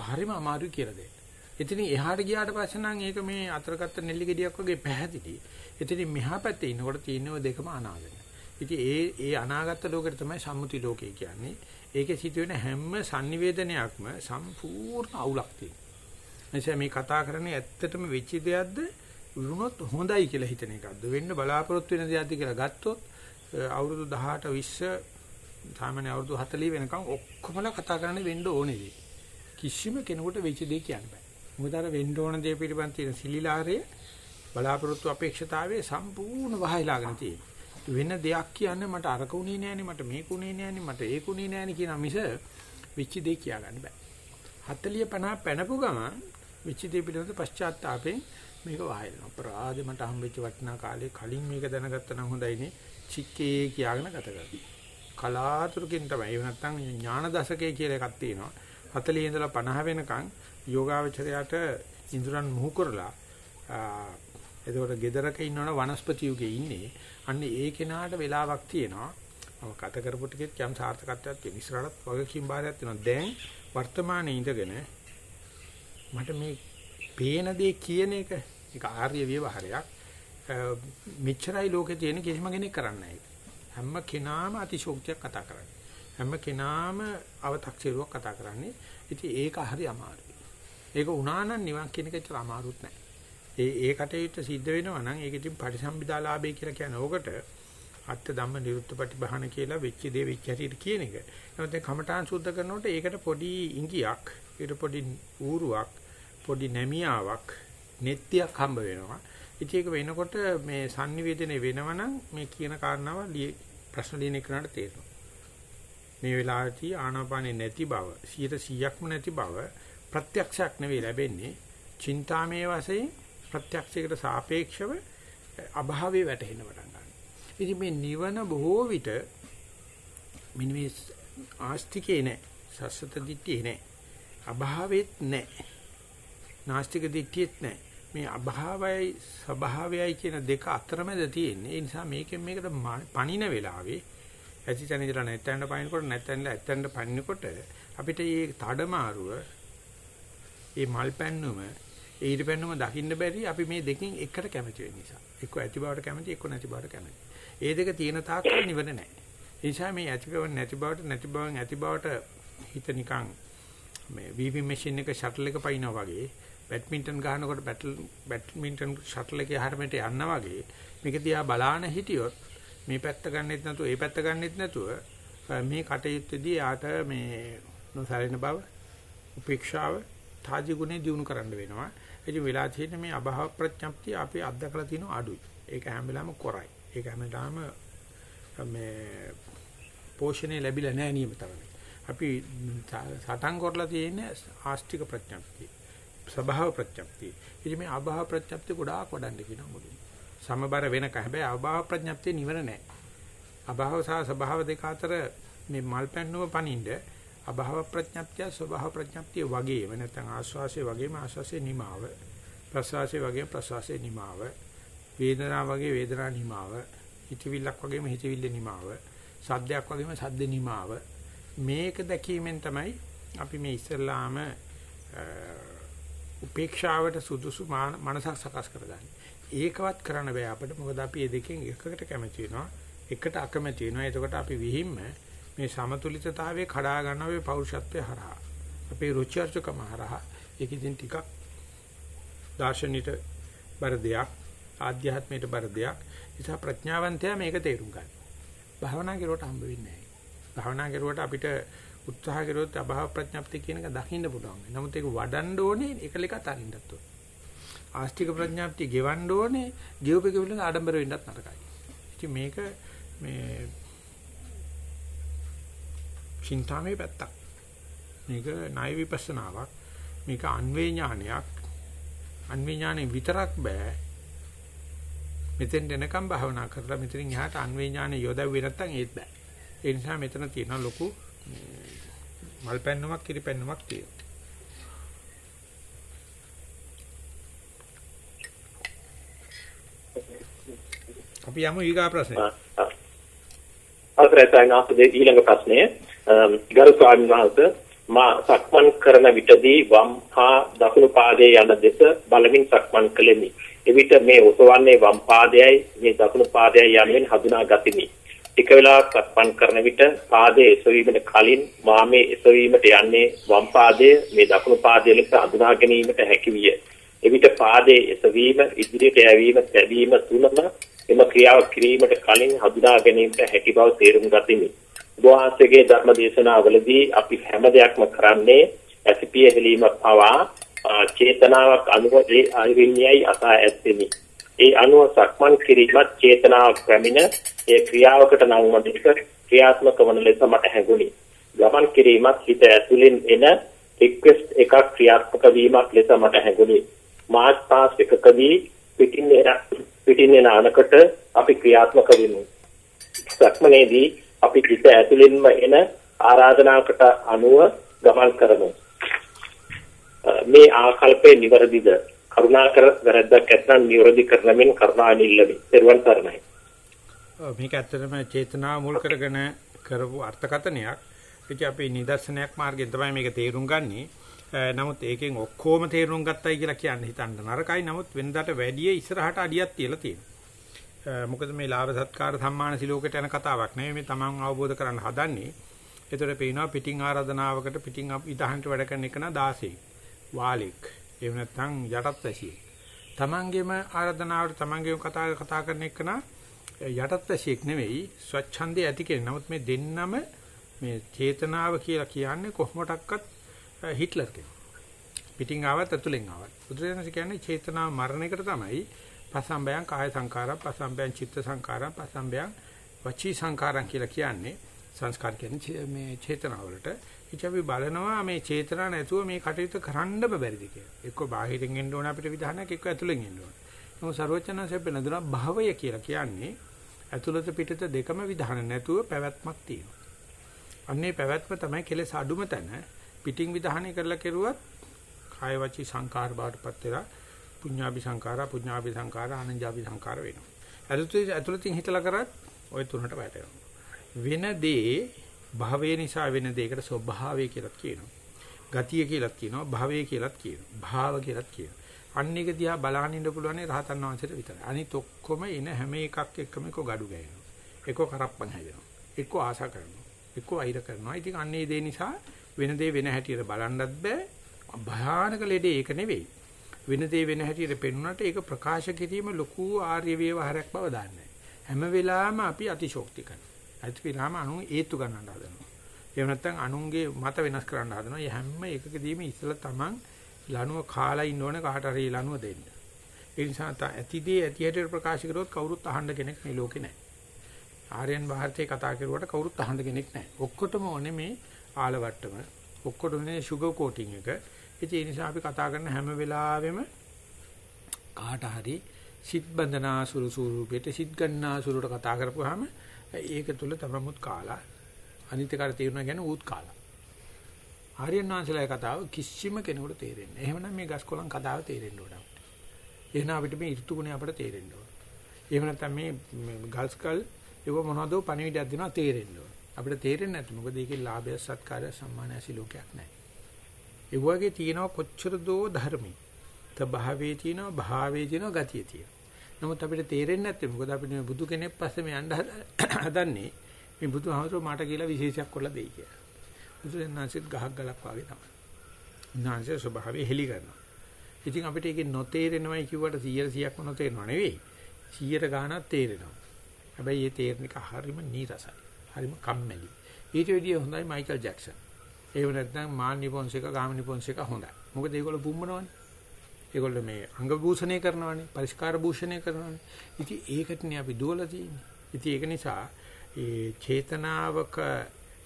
Speaker 1: හරිම අමාරුයි කියලා දෙන්න. එතනින් එහාට ගියාට පස්සේ නම් ඒක මේ අතරගත්ත නෙල්ලි ගෙඩියක් වගේ පැහැදිලි. එතනින් මෙහා පැත්තේ ඉන්නකොට තියෙන ඔය දෙකම අනාගත. ඉතින් ඒ ඒ අනාගත ලෝකෙට තමයි සම්මුති ලෝකය කියන්නේ. ඒකේ සිදුවෙන හැම sannivedanayakම සම්පූර්ණ අවුලක් තියෙනවා. එනිසා මේ කතා කරන්නේ ඇත්තටම වෙච්ච දෙයක්ද වුණොත් හොඳයි කියලා හිතන එකක්ද වෙන්න බලාපොරොත්තු වෙන දෙයක්ද කියලා ගත්තොත් අවුරුදු 18 20 සාමාන්‍ය අවුරුදු 40 වෙනකන් ඔක්කොමලා කතා කරන්නේ වෙන්න ඕනේ කිසිම කෙනෙකුට වෙච්ච දෙයක් කියන්න බෑ. මොකද අර වෙන්න ඕන දේ පිළිබඳ තියෙන සිලිලාරයේ බලාපොරොත්තු අපේක්ෂතාවයේ සම්පූර්ණ වහයලාගෙන තියෙනවා. වෙන දෙයක් කියන්නේ මට අරක උනේ නෑනේ මට මේක උනේ නෑනේ මට ඒක උනේ නෑනේ කියන මිස වෙච්ච දේ කියා ගන්න බෑ. 40 50 පැනපු ගමන් වෙච්ච දේ පිළිබඳ පශ්චාත්තාපයෙන් මේක වහයන අපරාධ මට හම්බෙච්ච වටිනා කාලේ කලින් මේක දැනගත්තා නම් හොඳයිනේ චික්කේ කියාගෙන ගත කරගන්න. කලාතුරකින් තමයි ඒ නැත්තම් ඥාන දශකයේ කියලා එකක් තියෙනවා. 40 ඉඳලා 50 වෙනකන් යෝගාවචරයට ඉඳුරන් මුහු කරලා එතකොට gedaraක ඉන්නවනේ වනස්පති යුගයේ ඉන්නේ. අන්න ඒ කෙනාට වෙලාවක් තියෙනවා. මම කත කරපු ටිකෙත් යම් සාර්ථකත්වයක් තියෙන ඉස්සරහට වගකීම් බාරයක් තියෙනවා. දැන් වර්තමානයේ ඉඳගෙන මට මේ පේන දේ කියන එක ඒක ආර්ය ව්‍යවහාරයක්. මෙච්චරයි ලෝකේ තියෙන කිසිම කෙනෙක් කරන්නේ නැහැ. හැම කෙනාම අතිශෝක්තියක් කතා කරන්නේ. හැම කෙනාම අව탁සිරුවක් කතා කරන්නේ. ඉතින් ඒක හරි අමාරුයි. ඒක වුණා නම් නිවන් කියන එක ඇත්තට අමාරුත් නෑ. ඒ ඒ කටයුත්ත සිද්ධ වෙනවා නම් ඒක ඉතින් පරිසම්පදා ලාභය කියලා කියන ඕකට අත්ත ධම්ම නිරුත්පටි බහන කියලා වෙච්ච දේ වෙච්ච හැටියට කියන එක. නමුත් දැන් කමඨාන් සුද්ධ කරනකොට ඒකට පොඩි ඉඟියක්, ඊට පොඩි ඌරුවක්, පොඩි නැමියාවක්, නෙත්තියක් හම්බ වෙනවා. ඉතින් ඒක වෙනකොට මේ sannivedana වෙනවනම් මේ කියන කාරණාව ප්‍රශ්න ලියන එකනට තේරෙනවා. මේ වෙලාවේදී ආනාපානෙ නැති බව 100%ක්ම නැති බව ප්‍රත්‍යක්ෂයක් නෙවෙයි ලැබෙන්නේ. චින්තාමේ වශයෙන් ප්‍රත්‍යක්ෂයකට සාපේක්ෂව අභාවයේ වැටෙන්න පටන් ගන්නවා. ඉතින් මේ නිවන බොහෝ විට මෙන්න මේ ආස්තිකේ නැහැ. සස්සත දිට්ඨියේ නැහැ. අභාවෙත් නැහැ. නාස්තික දිට්ඨියෙත් නැහැ. මේ අභාවයයි ස්වභාවයයි කියන දෙක අතරමැද තියෙන්නේ. ඒ නිසා මේකෙන් මේකට පණින වෙලාවේ ඇති තැන ඉඳලා නැත්තැන්න පනිනකොට නැත්තැන්න ඇත්තැන්න පනිනකොට අපිට මේ තඩමාරුව මේ මල් පැන්නුම ඒ ඊට පැන්නුම දකින්න බැරි අපි මේ දෙකෙන් එකට කැමති වෙන නිසා. එක්ක ඇති බවට කැමති එක්ක නැති බවට කැමති. ඒ දෙක තියෙන තාක්කල් නිවන නැහැ. ඒ නිසා මේ ඇති බව නැති බවට නැති බවෙන් ඇති බවට හිත නිකන් මේ වීවි මැෂින් එක ෂටල් එක පයින්නා වගේ බැඩ්මින්ටන් ගහනකොට බැටල් බැඩ්මින්ටන් ෂටල් එකේ හැරෙමෙට යනවා වගේ මේක දිහා බලාන හිටියොත් මේ පැත්ත ගන්නෙත් නැතුව ඒ පැත්ත ගන්නෙත් නැතුව මේ කටයුත්තේදී යාට මේ නොසැලෙන බව උපේක්ෂාව තාජි ගුණේ දිනු කරන්න වෙනවා. ඉතින් වෙලා තියෙන මේ අභාව ප්‍රඥප්තිය අපි අත්දකලා තියෙන අඩුයි. ඒක හැම වෙලාවෙම කරයි. ඒක හැම වෙලාවෙම මේ පෝෂණය ලැබිලා නැහැ නියමිතව. අපි සටන් කරලා තියෙන ආස්තික ප්‍රඥප්තිය. ස්වභාව ප්‍රඥප්තිය. ඉතින් මේ අභාව ප්‍රඥප්තිය ගොඩාක් වඩන්න කියනවා මුලින්. සමබර වෙනක හැබැයි අභාව ප්‍රඥප්තිය නිවර නැහැ. අභාව සහ ස්වභාව දෙක අතර මේ මල් පැන්නුව පනින්න අභාව ප්‍රඥප්තිය ස්වභාව ප්‍රඥප්තිය වගේම නැත්නම් ආස්වාසේ වගේම ආස්වාසේ නිමාව ප්‍රසවාසේ වගේම ප්‍රසවාසේ නිමාව වේදනාව වගේ වේදනා නිමාව හිතවිල්ලක් වගේම හිතවිල්ල නිමාව සද්දයක් වගේම සද්ද නිමාව. මේක දැකීමෙන් තමයි අපි මේ ඉස්සල්ලාම උපේක්ෂාවට සුදුසු මනසක් සකස් කරගන්නේ. ඒකවත් කරන්න බෑ අපිට. මොකද අපි මේ දෙකෙන් එකකට කැමති වෙනවා. එකට අකමැති වෙනවා. එතකොට අපි විහිම්ම මේ සමතුලිතතාවයේ කඩා ගන්නවා මේ පෞරුෂත්වයේ හරහා අපේ රුචි අරුචිකම හරහා ඒක ඉතින් ටිකක් දාර්ශනික බර දෙයක් ආධ්‍යාත්මයට බර දෙයක් නිසා ප්‍රඥාවන්තයා මේක තේරුම් ගන්න. භාවනා කරුවට හම්බ වෙන්නේ නැහැ. භාවනා කරුවට අපිට උත්සාහ කරුවොත් අභාව ප්‍රඥප්තිය කියන එක දකින්න පුළුවන්. නමුත් ඒක වඩන්න ඕනේ එකලෙක තරින්නත් ඕනේ. ආස්තික ප්‍රඥාප්තිය ගෙවන්න ඕනේ ගෙවපෙක විල ආඩම්බර වෙන්නත් නරකයි. ඉතින් මේක මේ චින්තාමේ පැත්තක්. මේක ණය විපස්සනාවක්. මේක අන්වේ ඥානයක්. අන්වේ ඥානෙ විතරක් බෑ. මෙතෙන් දෙනකම් භාවනා කරලා මෙතනින් එහාට අන්වේ ඥානෙ යොදවුවේ නැත්තම් ඒත් බෑ. ඒ නිසා මෙතන තියෙන ලොකු මල් පැන්නුමක් කිරි පැන්නුමක් තියෙනවා. අපි යමු ඊගා ප්‍රශ්නේ.
Speaker 3: අවසරයි සයන්ාසදේ ඊළඟ ප්‍රශ්නය Um, ගරු ස්වාමීන් වහන්සේ මා සක්මන් කරන විටදී වම් හා දකුණු පාදයේ යන දෙස බලමින් සක්මන් කළෙමි. එවිට මේ ඔසවන්නේ වම් පාදයයි මේ දකුණු පාදයයි යනුවෙන් හඳුනා ගතිමි. ටික වෙලාවක් සක්මන් කරන විට පාදයේ එසවීමට කලින් මා මේ එසවීමට යන්නේ වම් පාදයේ මේ දකුණු පාදයේ ලෙස හඳුනා ගැනීමට හැකි විය. එවිට පාදයේ එසවීම ඉදිරියට යැවීම තැබීම තුනම එම ක්‍රියාව කිරීමට කලින් හඳුනා ගැනීමට හැකි බව තේරුම් ගතිමි. වහන්සේගේ ධර්ම දේශනාවලදී අපි හැම දෙයක්ම කරන්නේ ඇසිපිය හෙලීමක් පවා චේතනාවක් අනුව ඒ අවිඤ්ඤයයි අසා ඇත්තෙමි. ඒ අනුව සක්මන් කිරීමත් චේතනාවක් පැමිණ ඒ ක්‍රියාවකට නම් දෙක ක්‍රියාත්මක වන ලෙස මට හැඟුණි. ගමන් කිරීමත් හිත ඇතුලින් එන රික්වෙස්ට් එකක් ක්‍රියාත්මක වීමක් ලෙස මට හැඟුණි. මාර්ච් පාස් එකකදී පිටින් පිටින් එන අනකට අපි ක්‍රියාත්මක වෙමු. සක්මනේදී අපි හිත ඇතුළෙන්ම එන ආරාධනාවකට අනුව ගමන් කරමු. මේ ආකල්පේ නිවැරදිද? කරුණාකර වැරද්දක් නැත්නම් නිවැරදි කරනමින් කරුණාවෙන් ඉල්ලමි. පෙරවන් තරණයි.
Speaker 1: මේක ඇත්තටම චේතනාව මුල් කරගෙන කරපු අර්ථකථනයක්. ඒක අපි නිදර්ශනයක් මාර්ගයෙන් තමයි මේක තේරුම් ගන්නේ. නමුත් ඒකෙන් ඔක්කොම තේරුම් ගත්තයි කියලා කියන්න හිතන්න නරකයි. නමුත් වෙනදාට වැඩිය ඉස්සරහට අඩියක් තියලා තියෙනවා. මොකද මේ ලාභ සත්කාර සම්මාන සිලෝකයට යන කතාවක් නෙවෙයි මේ තමන් අවබෝධ කරගන්න හදන්නේ. ඒතර පේනවා පිටින් ආරාධනාවකට පිටින් ඉදහන්ට වැඩ කරන එක නා 16. වාලෙක්. එහෙම නැත්නම් යටත් ඇසියෙක්. තමන්ගේම ආරාධනාවට තමන්ගේම කතා කතා කරන එක නා යටත් ඇසියෙක් නෙවෙයි ස්වච්ඡන්දේ ඇති කෙනෙක්. නමුත් මේ දෙන්නම මේ චේතනාව කියලා කියන්නේ කොහොමඩක්වත් හිට්ලර් කෙනෙක්. පිටින් ආවත් ඇතුලෙන් ආවත්. බුදුරජාණන් කියන්නේ චේතනාව මරණයකට තමයි පසම්බයං කාය සංකාරම් පසම්බයං චිත්ත සංකාරම් පසම්බයං වචී සංකාරම් කියලා කියන්නේ සංස්කාර කියන්නේ මේ චේතනාවලට. ඉතින් අපි බලනවා මේ චේතනා නැතුව මේ කටයුතු කරන්න බැරිද කියලා. එක්ක බාහිරින් එන්න ඕන අපිට විධානයක් එක්ක ඇතුලෙන් එන්න ඕන. නමුත් ਸਰවචනanse පෙන්නදුනා භවය කියලා කියන්නේ ඇතුළත පිටත දෙකම විධාන නැතුව පැවැත්මක් තියෙනවා. අන්නේ පැවැත්ම තමයි කෙලෙස් අඩුම තැන. පිටින් විධානය කරලා කෙරුවත් කාය වචී සංකාර බාටපත් වෙලා පුඤ්ඤාභි සංකාරා පුඤ්ඤාභි සංකාරා අනඤ්ඤාභි සංකාර වෙනවා. ඇතුළතින් ඇතුළතින් හිතලා කරත් ওই තුනට වැටෙනවා. වෙන දේ භාවය නිසා වෙන දෙයකට ස්වභාවය කියලා කියනවා. ගතිය කියලා කියනවා, භාවය කියලා කියනවා, භාව කියලා කියනවා. අන්න එක දිහා බලහන් ඉන්න පුළුවන් රහතන් වහන්සේට විතරයි. අනිත ඔක්කොම එන හැම එකක් එක්කම එක gadu ගෑනවා. එක කරප්පන් හැදෙනවා. එක ආශා කරනවා. එක වෛර කරනවා. ඉතින් අන්නේ දේ නිසා වෙන දේ වෙන හැටියට බලන්නත් බෑ. භයානක ලෙඩේ ඒක නෙවෙයි. වෙන දේ වෙන හැටියට පෙන්වන්නට ඒක ප්‍රකාශ කිරීම ලොකු ආර්ය ව්‍යවහාරයක් බව දන්නේ. හැම වෙලාවෙම අපි අතිශෝක්ති කරනවා. අතිපිරාම අනු හේතු ගන්නට හදනවා. එහෙම නැත්නම් අනුන්ගේ මත වෙනස් කරන්න හදනවා. ඒ හැම එකකදීම ඉස්සලා තමන් ලනුව කාලා ඉන්න ඕන කාට හරි ලනුව දෙන්න. ඒ නිසා ඇතිදී ඇති හැටියට ප්‍රකාශ කරොත් කවුරුත් අහන්න කෙනෙක් මේ ලෝකේ නැහැ. ආර්යයන් වහන්සේ කතා කරුවට කවුරුත් අහන්න කෙනෙක් නැහැ. ඔක්කොටම ඕනේ මේ ආලවට්ටම. ඔක්කොටම නේ sugar coating එක. ඒ නිසා අපි කතා කරන හැම වෙලාවෙම කාට හරි සිත් බඳනා සුරු ස්වරූපෙට සිත් ගන්නා සුරුට කතා කරපුවාම ඒක තුල තමමුත් කාලා අනිත් එකට තේරුණා කියන්නේ ඌත් කාලා. ආර්යයන් වහන්සේලාගේ කතාව කිසිම කෙනෙකුට තේරෙන්නේ නැහැ. එහෙමනම් මේ ගස්කොලන් කතාව තේරෙන්න ඕන අපිට. එහෙනම් අපිට මේ ඍතු ගුණය අපිට තේරෙන්න ඕන. එහෙම නැත්නම් මේ ගල්ස්කල් ඒව මොනවද පණිවිඩයක් දෙනවා තේරෙන්න ඕන. අපිට තේරෙන්නේ නැත්නම් මොකද ඒකේ ලාභය සත්කාරය සම්මානයසි ලෝකයක් නැහැ. ඒ වගේ තියෙනවා කොච්චර දෝ ධර්මයි. තභාවයේ තියෙනවා භාවයේ තියෙනවා ගතියේ තියෙනවා. නමුත් අපිට තේරෙන්නේ නැත්තේ මොකද අපිට මේ බුදු කෙනෙක් පස්සේ මේ යන්න *coughs* හදන්නේ මේ බුදුහාමතුරු මට කියලා විශේෂයක් කරලා දෙයි කියලා. බුදුරජාණන්සෙත් ගහක් ගලක් වගේ තමයි. උන්වහන්සේ ස්වභාවය හෙලි කරනවා. ඉතින් අපිට ඒකේ නොතේරෙනවයි කිව්වට 100%ක්ම නොතේරෙනව නෙවෙයි. 100ට ගාණක් තේරෙනවා. හැබැයි ඒ තේරෙන එක හරිම නීරසයි. හරිම කම්මැලි. ඊට වැඩිය හොඳයි මයිකල් ජැක්සන්. ඒව නැත්නම් මාන්නි පොන්සේක ගාමිණි පොන්සේක හොඳයි. මොකද ඒගොල්ලෝ පුම්බනවනේ. ඒගොල්ලෝ මේ අංග භූෂණය කරනවනේ, පරිස්කාර භූෂණය කරනවනේ. ඉතින් ඒකටනේ අපි දුවලා තියෙන්නේ. ඉතින් ඒක නිසා ඒ චේතනාවක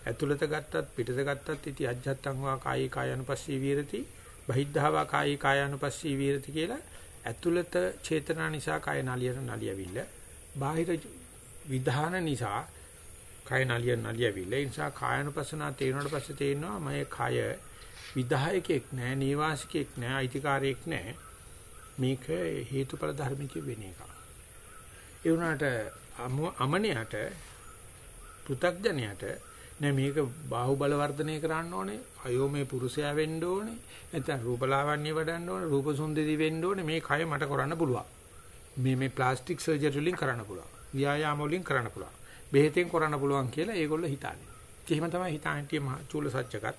Speaker 1: ඇතුළත ගත්තත් පිටත ගත්තත් ඉති අජ්ජත්තං වා කායි කායනුපස්සී විරති බහිද්ධාවා කායි කායනුපස්සී විරති කියලා ඇතුළත චේතනා නිසා කාය නලියන නලියවිල්ල බාහිර විධාන නිසා කාය නලියන නලියවිල්ල ඒ නිසා කායනුපස්සනා තේරුණාට පස්සේ තේරෙනවා මම කාය විධායකෙක් නෑ නේවාසිකෙක් නෑ අයිතිකාරයෙක් නෑ. මේක හේතුඵල ධර්මික වෙන එක ඒ වුණාට අමනයට පෘ탁ජනයට නෑ මේක බාහුව බල වර්ධනය කරන්න ඕනේ අයෝ මේ පුරුෂයා වෙන්න ඕනේ නැත්නම් රූපලාවන්‍ය වඩන්න ඕනේ රූප සුන්දරී වෙන්න ඕනේ. මේ කය මට කරන්න පුළුවන්. මේ මේ ප්ලාස්ටික් සර්ජරි වලින් කරන්න පුළුවන්. ව්‍යායාම වලින් කරන්න පුළුවන්. බෙහෙතෙන් කරන්න පුළුවන් කියලා ඒගොල්ලෝ හිතන්නේ එහෙම තමයි හිතාන්ටිය චූල සත්‍යකත්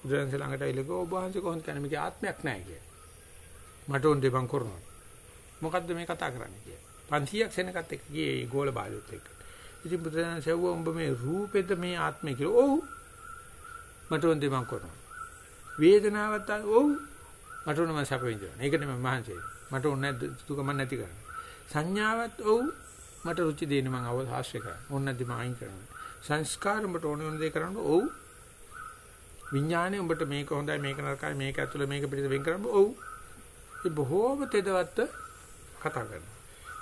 Speaker 1: බුදුරජාණන් ළඟට ඇවිල්ලා ඔබ වහන්සේ කොහොමද කියන්නේ මේක ආත්මයක් නැහැ කිය. මට ඕන දෙපන් කරනවා. මොකද්ද මේ කතා කරන්නේ කිය. 500ක් සෙනගත් එක්ක ගියේ ගෝල බාලුත් එක්ක. ඉතින් බුදුරජාණන් සෙව්වා උඹ මේ රූපෙද මේ ආත්මය කියලා. ඔව්. මට ඕන දෙපන් කරනවා. වේදනාවත් ඔව්. මට ඕන මම සැප විඳිනවා. ඒක නෙමෙයි මහන්සිය. මට ඕන නැද්ද දුකම නැති කරන්න. සංඥාවත් ඔව්. මට රුචි දෙන්න මම අවශ්‍ය කරා. ඕන නැද්ද මම අයින් කරනවා. සංස්කාර උඹට ඕන ඕන දේ කරන්න ඔව්. විඥානේ උඹට මේක හොඳයි මේක නරකයි මේක ඇතුළ මේක පිටිද වෙන් කරන්න ඔව් ඒ බොහෝම තෙදවත්ත කතා කරනවා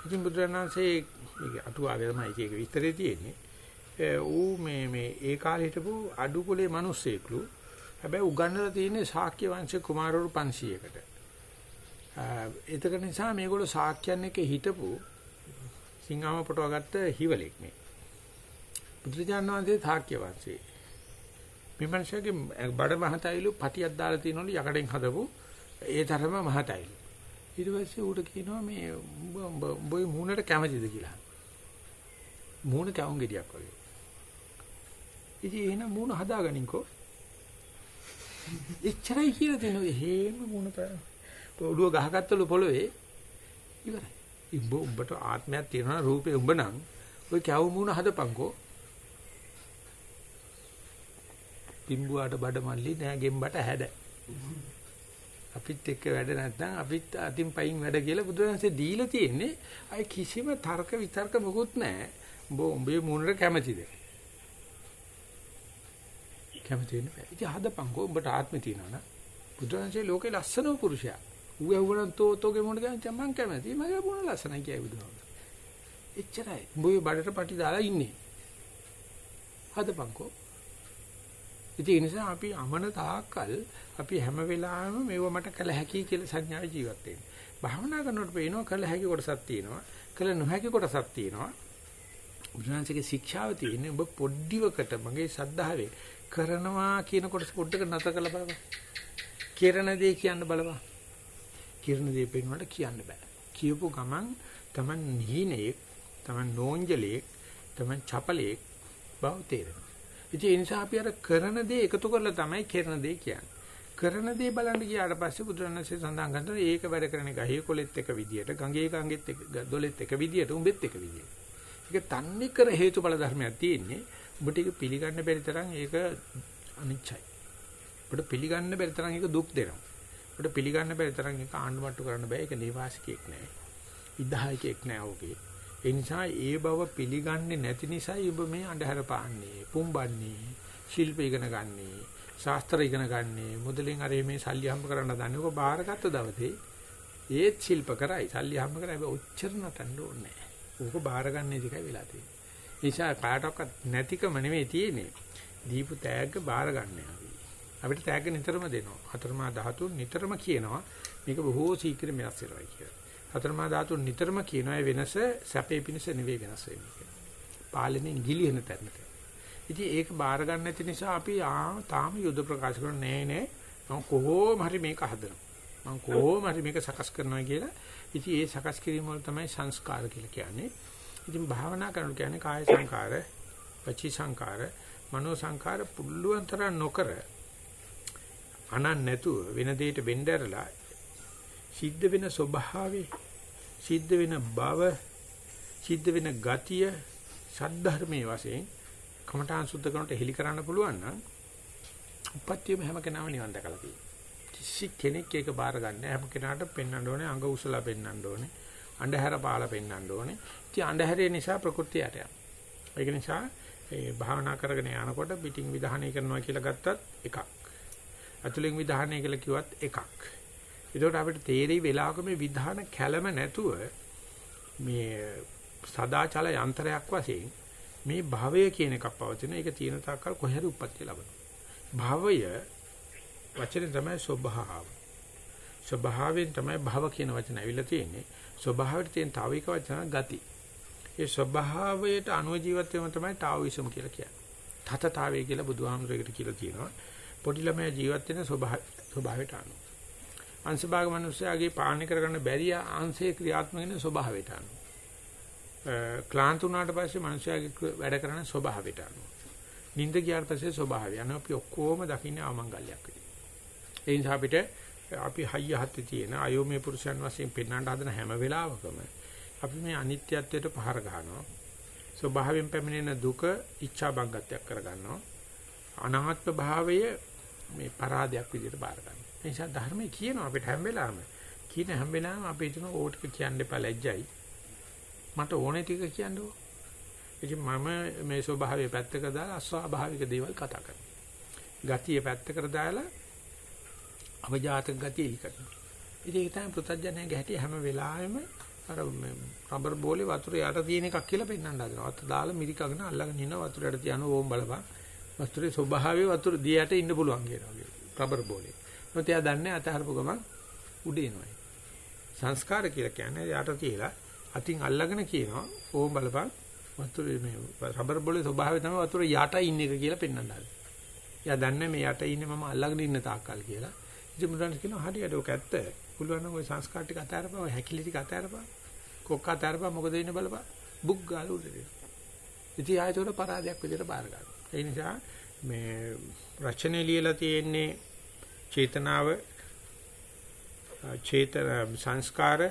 Speaker 1: ඉතින් බුදුරණන්සේ මේක අටුවාවේ තමයි ඒක විස්තරේ තියෙන්නේ ඌ මේ මේ ඒ කාලේ හිටපු අඩු කුලේ මිනිස්සෙක්ලු හැබැයි උගන්නලා තියෙන්නේ ශාක්‍ය වංශේ කුමාරවරු 500කට ඒක නිසා මේගොල්ලෝ ශාක්‍යයන් එක හිටපු සිංහාම පොටවගත්ත හිවලෙක් මේ බුදුරජාණන් වහන්සේ ශාක්‍ය වංශේ මේ මනුස්සයාගේ බඩ මහතයිලු පටියක් දාලා තිනවලු යකඩෙන් හදපු ඒ තරම මහතයිලු. ඊට පස්සේ ඌට කියනවා මේ උඹ උඹ මූණට කැමතිද කියලා. මූණ කැවුම් ගෙඩියක් වගේ. ඉතින් එහෙනම් මූණ හදාගනින්කෝ. එච්චරයි කියලා දෙනවා. එහෙම මූණ පෑ. ඔළුව ගහගත්තලු පොළවේ ඉවරයි. ඉඹ උඹට ආත්මයක් තියෙනවා රූපේ උඹ නම් ඔය කැවු මූණ හදපන්කෝ. පිම්බුවාට බඩ මල්ලි නෑ ගෙම්බට හැඩ. අපිත් එක්ක වැඩ නැත්නම් අපිත් අතින් පයින් වැඩ කියලා බුදුරජාණන්සේ දීලා තියෙන්නේ අය කිසිම තර්ක විතර්ක මොකුත් නැහැ. උඹ උඹේ මූණට කැමතිද? කැමති වෙන්න බෑ. ඉතින් හදපන්කෝ උඹට ආත්මය තියෙනවා නා. බුදුරජාණන්සේ ලෝකේ ලස්සනම පුරුෂයා. ඌ ඇහුවනම් තෝ තෝගේ මොන ගන්නේ මං කැමති. මගේ මොන ලස්සනයි කියයි බුදුහාමුදුරුවෝ. එච්චරයි. උඹ ඔය බඩට පටි දාලා ඉන්නේ. හදපන්කෝ. ඉතින් ඒ නිසා අපි අමන තාක්කල් අපි හැම වෙලාවෙම මේව මට කළ හැකි කියලා සංඥාවේ ජීවත් වෙන්නේ. භාවනා කරනකොට පේනවා කළ හැකි කොටසක් තියෙනවා. කළ නොහැකි කොටසක් තියෙනවා. බුදුහන්සේගේ ශික්ෂාව තියෙන්නේ ඔබ පොඩ්ඩිවකට මගේ සද්ධාවේ කරනවා කියන කොටස පොඩ්ඩක නැත කළ බලපන්. කිරණ දේ කියන්න බලපන්. කිරණ දේ පේනවට කියන්න බෑ. කියපු ගමන් Taman නිහිනේ, Taman නෝන්ජලේ, Taman චපලේ බව තේරෙනවා. ඉතින් ඒ නිසා අපි අර කරන දේ එකතු කරලා තමයි කරන දේ කියන්නේ. කරන දේ බලන්න ගියාට පස්සේ බුදුරණන්සේ සඳහන් කරනවා ඒක වැඩ කරන ගහේ කොලෙත් එක විදියට, ගඟේ ගඟෙත් එක දොලෙත් එක විදියට, උඹෙත් එක විදියට. ඒක තන්නේ කර හේතුඵල ධර්මයක් තියෙන්නේ. ඔබට ඒක පිළිගන්න බැරි තරම් ඒක අනිච්චයි. ඔබට පිළිගන්න බැරි තරම් ඒක දුක් දෙනවා. ඔබට පිළිගන්න බැරි තරම් ඒක ආණ්ඩුමට්ටු කරන්න බෑ. ඒක නේවාසිකයක් නෑ. විදායකයක් නෑ ඔගේ. ඒ නිසා ඒ බව පිළිගන්නේ නැති නිසායි ඔබ මේ අඳුර පාන්නේ, පුම්බන්නේ, ශිල්ප ඉගෙන ගන්නේ, ශාස්ත්‍ර ඉගෙන ගන්නේ, මුදලින් අර මේ සල්ලි හම්බ කරන්න දන්නේ. ඔබ බාරගත්ත දවසේ ඒත් ශිල්ප කරයි, සල්ලි හම්බ කරයි. ඔබ ඔච්චර නටන්න ඕනේ නැහැ. ඕක බාරගන්නේ දෙකයි වෙලා තියෙන්නේ. නිසා කාටවත් නැතිකම නෙමෙයි තියෙන්නේ. දීපු තෑග්ග බාරගන්නේ අපි. අපිට තෑග්ග නිතරම දෙනවා. හතරමා ධාතුන් නිතරම කියනවා මේක බොහෝ ශීක්‍ර වෙනස් වෙනවා කියලා. හතරමා ධාතුන් නිතරම කියනවා ඒ වෙනස සැපේ පිණිස නෙවෙයි වෙනස් වෙන්නේ කියලා. පාලනයෙන් ගිලිහෙන තැනට. ඉතින් ඒක බාර ගන්න නැති නිසා අපි ආ තාම යුද ප්‍රකාශ කරන නෑ නෑ මම කොහොම හරි මේක හදනවා. මම කොහොම හරි මේක සකස් කරනවා කියලා. ඉතින් ඒ සකස් කිරීම වල තමයි සංස්කාර කියලා කියන්නේ. ඉතින් භාවනා කරනකොට කියන්නේ කාය සංකාර, වචී සංකාර, මනෝ සංකාර පුල්ලුවන් තරම් නොකර අනන් නැතුව වෙන දෙයකට බෙන්දරලා සිද්ධ වෙන ස්වභාවය සිද්ධ වෙන බව සිද්ධ වෙන ගතිය සද්ධර්මයේ වශයෙන් කමඨාන් සුද්ධ කරනට හෙලි කරන්න පුළුවන් නම් උපත්තියම හැම කෙනාම නිවන් දැකලා තියෙනවා. කිසි කෙනෙක් ඒක බාර ගන්න හැම කෙනාට පෙන්වන්න ඕනේ අඟ උසලා පෙන්වන්න ඕනේ. අන්ධහැර පාලා පෙන්වන්න ඕනේ. ඉතින් අන්ධහැරේ නිසා ප්‍රകൃතියට යනවා. ඒක නිසා ඒ භාවනා කරගෙන යනකොට පිටින් විධානය කරනවා කියලා ගත්තත් එකක්. අතුලින් විධානය කියලා කිව්වත් එකක්. ඒකට අපිට තේරෙයි වෙලාවක මේ විධාන කැළම නැතුව මේ සදාචල යන්ත්‍රයක් වශයෙන් මේ භවය කියන එකක් පවතින ඒක තියෙන තාක්කල් කොහේරි උප්පත්ති ලබනවා. භවය වචනේ තමයි ස්වභාව. ස්වභාවයෙන් තමයි භව කියන වචන ඇවිල්ලා තියෙන්නේ. ස්වභාවයට තියෙන තව එක වචන ගති. ඒ ස්වභාවයට අනුව ජීවත් වීම තමයි තාවිසම කියලා කියන්නේ. තතතාවය කියලා බුදුහාමුදුරේකට කියලා තියෙනවා. පොඩි ළමයා ජීවත් වෙන ස්වභාවයට අනුව. අංශභාග මිනිස්යාගේ පාලනය කරගන්න බැරි අංශයේ ක්‍රියාත්මක වෙන ස්වභාවයට අනුව. ක්ලාන්ත වුණාට පස්සේ මිනිස්යාගේ වැඩ කරන ස්වභාවයට අනුව. නිින්ද ගියාට පස්සේ ස්වභාවය අනුව අපි ඔක්කොම දකින්නේ ආමංගල්‍යයක් විදිහට. ඒ නිසා අපිට අපි හයිය හත්තේ තියෙන අයෝමේ පුරුෂයන් වශයෙන් පෙන්වන්න හදන හැම වෙලාවකම අපි මේ අනිත්‍යත්වයට පහර ගන්නවා. ස්වභාවයෙන් පැමිණෙන දුක ඉච්ඡා බංගත්වයක් කරගන්නවා. අනාත්ම භාවය මේ පරාදයක් විදිහට බාර ගන්නවා. ඒ නිසා ධර්මයේ කියනවා අපිට හැම වෙලාවෙම කියන හැම වෙලාවෙම අපි හිතන ඕ ටික කියන්න එපා ලැජ්ජයි. මට ඕනේ ටික කියන්නකෝ. ඉතින් මම මේ ස්වභාවය පැත්තක දාලා අස්වාභාවික දේවල් කතා කරනවා. ගතිය පැත්තකට දාලා අවජාතක ගතිය එලි කරනවා. ඉතින් ඒක තමයි පෘථජ්ජනයේ හැටි හැම වෙලාවෙම අර රබර් බෝලේ වතුර යට තියෙන එකක් කියලා පෙන්වන්න හදනවා. අත දාලා මිරිකගෙන අල්ලගෙන ඉන්න වතුර යට තියන ඕම් බලපන්. වතුරේ ස්වභාවය වතුර දියට ඉන්න පුළුවන් කියනවා. රබර් බෝලේ. මොකද එයා දන්නේ අතහරපු ගමන් උඩ එනවා. සංස්කාර කියලා කියන්නේ යට තියලා අතින් අල්ලගෙන කියනවා ඕම් බලපන් වතුරේ මේ රබර් බෝලේ ස්වභාවය තමයි වතුර යට ඉන්න එක කියලා පෙන්වන්න හදන්නේ. එයා දන්නේ මේ යට ඉන්නේ මම අල්ලගෙන ඉන්න තාක්කල් කියලා. ඉතින් මුදන් කියනවා හරියට ඔක ඇත්ත. පුළුවන් නම් ওই සංස්කාර ටික අතහැරපන්, ওই හැකිලි ටික අතහැරපන්. කොක්ක අතහැරපන් මොකද වෙන්නේ බලපන්. බුක් ගාලා උඩට. ඉතින් ආයෙත් උඩ පරාදයක් විදිහට බාර ගන්නවා. ඒ නිසා මේ රචනය ලියලා තියෙන්නේ චේතනාව චේතන සංස්කාර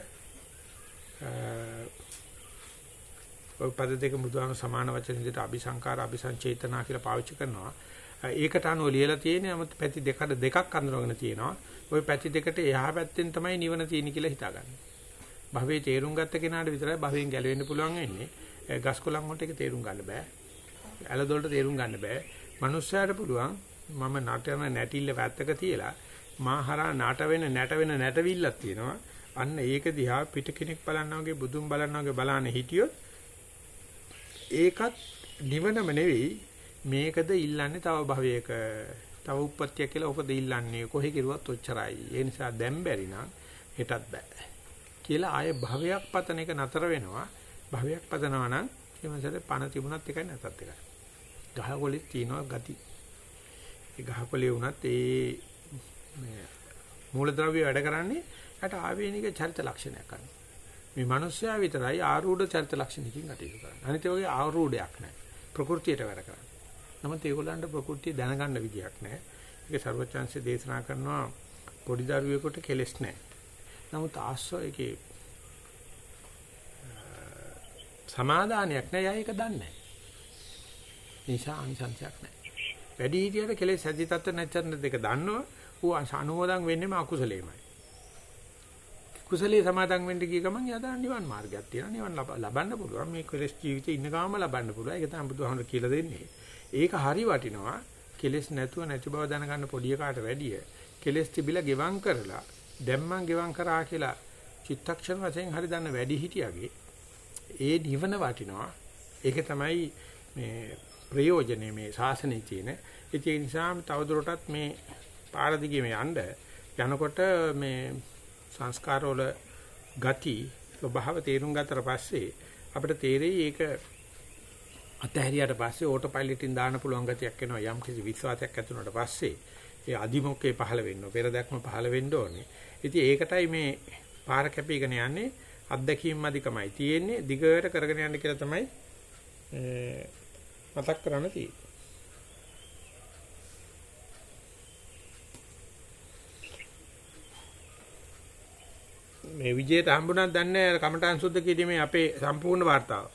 Speaker 1: ඔය පද දෙක බුදුහාම සමාන වචන විදිහට අபிසංකාර අபிසංචේතනා කියලා පාවිච්චි කරනවා. ඒකට අනුව ලියලා තියෙන්නේ නමුත් පැති දෙකට දෙකක් අඳුරගෙන තියෙනවා. ওই පැති දෙකට එහා පැත්තෙන් තමයි නිවන තියෙන්නේ කියලා හිතාගන්න. භවයේ තේරුම් ගත්ත කෙනාට විතරයි භවයෙන් ගැලවෙන්න පුළුවන් වෙන්නේ. ගස්කොලන් වලට ඒක තේරුම් ගන්න බෑ. ඇලදොලට තේරුම් ගන්න බෑ. මනුස්සයාට පුළුවන් මම නටන නැටිල්ල පැත්තක තියලා මා හරහා නට වෙන නැට වෙන නැටවිල්ලක් තියෙනවා. අන්න ඒක දිහා පිට කෙනෙක් බලනවා වගේ බුදුන් බලනවා වගේ බලන්නේ හිටියොත් ඒකත් නිවනම නෙවෙයි. මේකද ඉල්ලන්නේ තව භවයක තව උප්පත්තිය කියලා ඔකද ඉල්ලන්නේ? කොහේ කිරුවත් ඔච්චරයි. ඒ නිසා දැන් බැරි නම් හෙටත් බෑ කියලා ආයේ භවයක් පතන එක නතර වෙනවා. භවයක් පතනවා නම් එමසට පණ තිබුණත් එකයි නැතත් එකයි. ගහකොලේ තියෙනවා ගති. ඒ ගහකොලේ වුණත් ඒ මේ මූලද්‍රව්‍ය වැඩ කරන්නේ යට ආවේනික චරිත ලක්ෂණයක් ගන්න. මේ මිනිස්සයා විතරයි ආරූඪ චරිත ලක්ෂණකින් කටයුතු කරන්නේ. අනිත් ඒවාගේ ආරූඪයක් නැහැ. ප්‍රകൃතියට වැඩ කරන්නේ. නමුත් ඒගොල්ලන්ට ප්‍රകൃතිය දැනගන්න විදියක් නැහැ. ඒක ਸਰවචන්සේ දේශනා කරනවා පොඩි දරුවෙකුට කෙලෙස් නැහැ. නමුත් ආශ්‍රයකේ සමාදානයක් නැහැ. එයා ඒක දන්නේ නැහැ. නිසා අනිසංශයක් නැහැ. වැඩි හිටියට කෙලෙස් ඇති තත්ත්ව නැචරන දෙක දන්නව ඌ අනුමෝදන් වෙන්නේම අකුසලෙමයි. කුසලයේ සමාදන් වෙන්න ගිය ගමන් යදා නිවන් මාර්ගයක් තියෙනවා. නිවන් ලබන්න පුළුවන්. මේ කෙලෙස් ජීවිතේ ඉන්න ගාම ලබන්න පුළුවන්. ඒක තමයි බුදුහාමුදුර කියලා දෙන්නේ. ඒක හරි වටිනවා. කෙලෙස් නැතුව නැති බව දැනගන්න පොඩි එකාට වැඩිය. කෙලෙස් තිබිලා ගෙවම් කරලා දැම්මන් ගෙවම් කරා කියලා චිත්තක්ෂණ වශයෙන් හරි දන්න වැඩි හිටියගේ ඒ නිවන වටිනවා. ඒක තමයි මේ ප්‍රයෝජනේ මේ ශාසනයේ තියෙන. ඒ නිසා තවදුරටත් මේ පාර දිගේ මේ යන්න යනකොට මේ සංස්කාරවල ගති ස්වභාව තේරුම් ගත්තට පස්සේ අපිට තේරෙයි ඒක අතහැරියට පස්සේ ඕටෝ පයිලට් එකෙන් දාන්න පුළුවන් ගතියක් එනවා යම් කිසි විශ්වාසයක් ඇති වුණාට පස්සේ ඒ අදිමොක්කේ පහළ වෙන්න ඕන පෙර දැක්ම පහළ වෙන්න ඕනේ. ඉතින් ඒකටයි මේ පාර කැපීගෙන යන්නේ අත්දැකීම් අධිකමයි තියෙන්නේ දිගට කරගෙන යන්න කියලා තමයි මතක් කරන්න තියෙනවා. මේ විජේට හම්බුණාද දන්නේ නැහැ කමටහන් සුද්ධ කිරීමේ අපේ සම්පූර්ණ වார்த்தාව.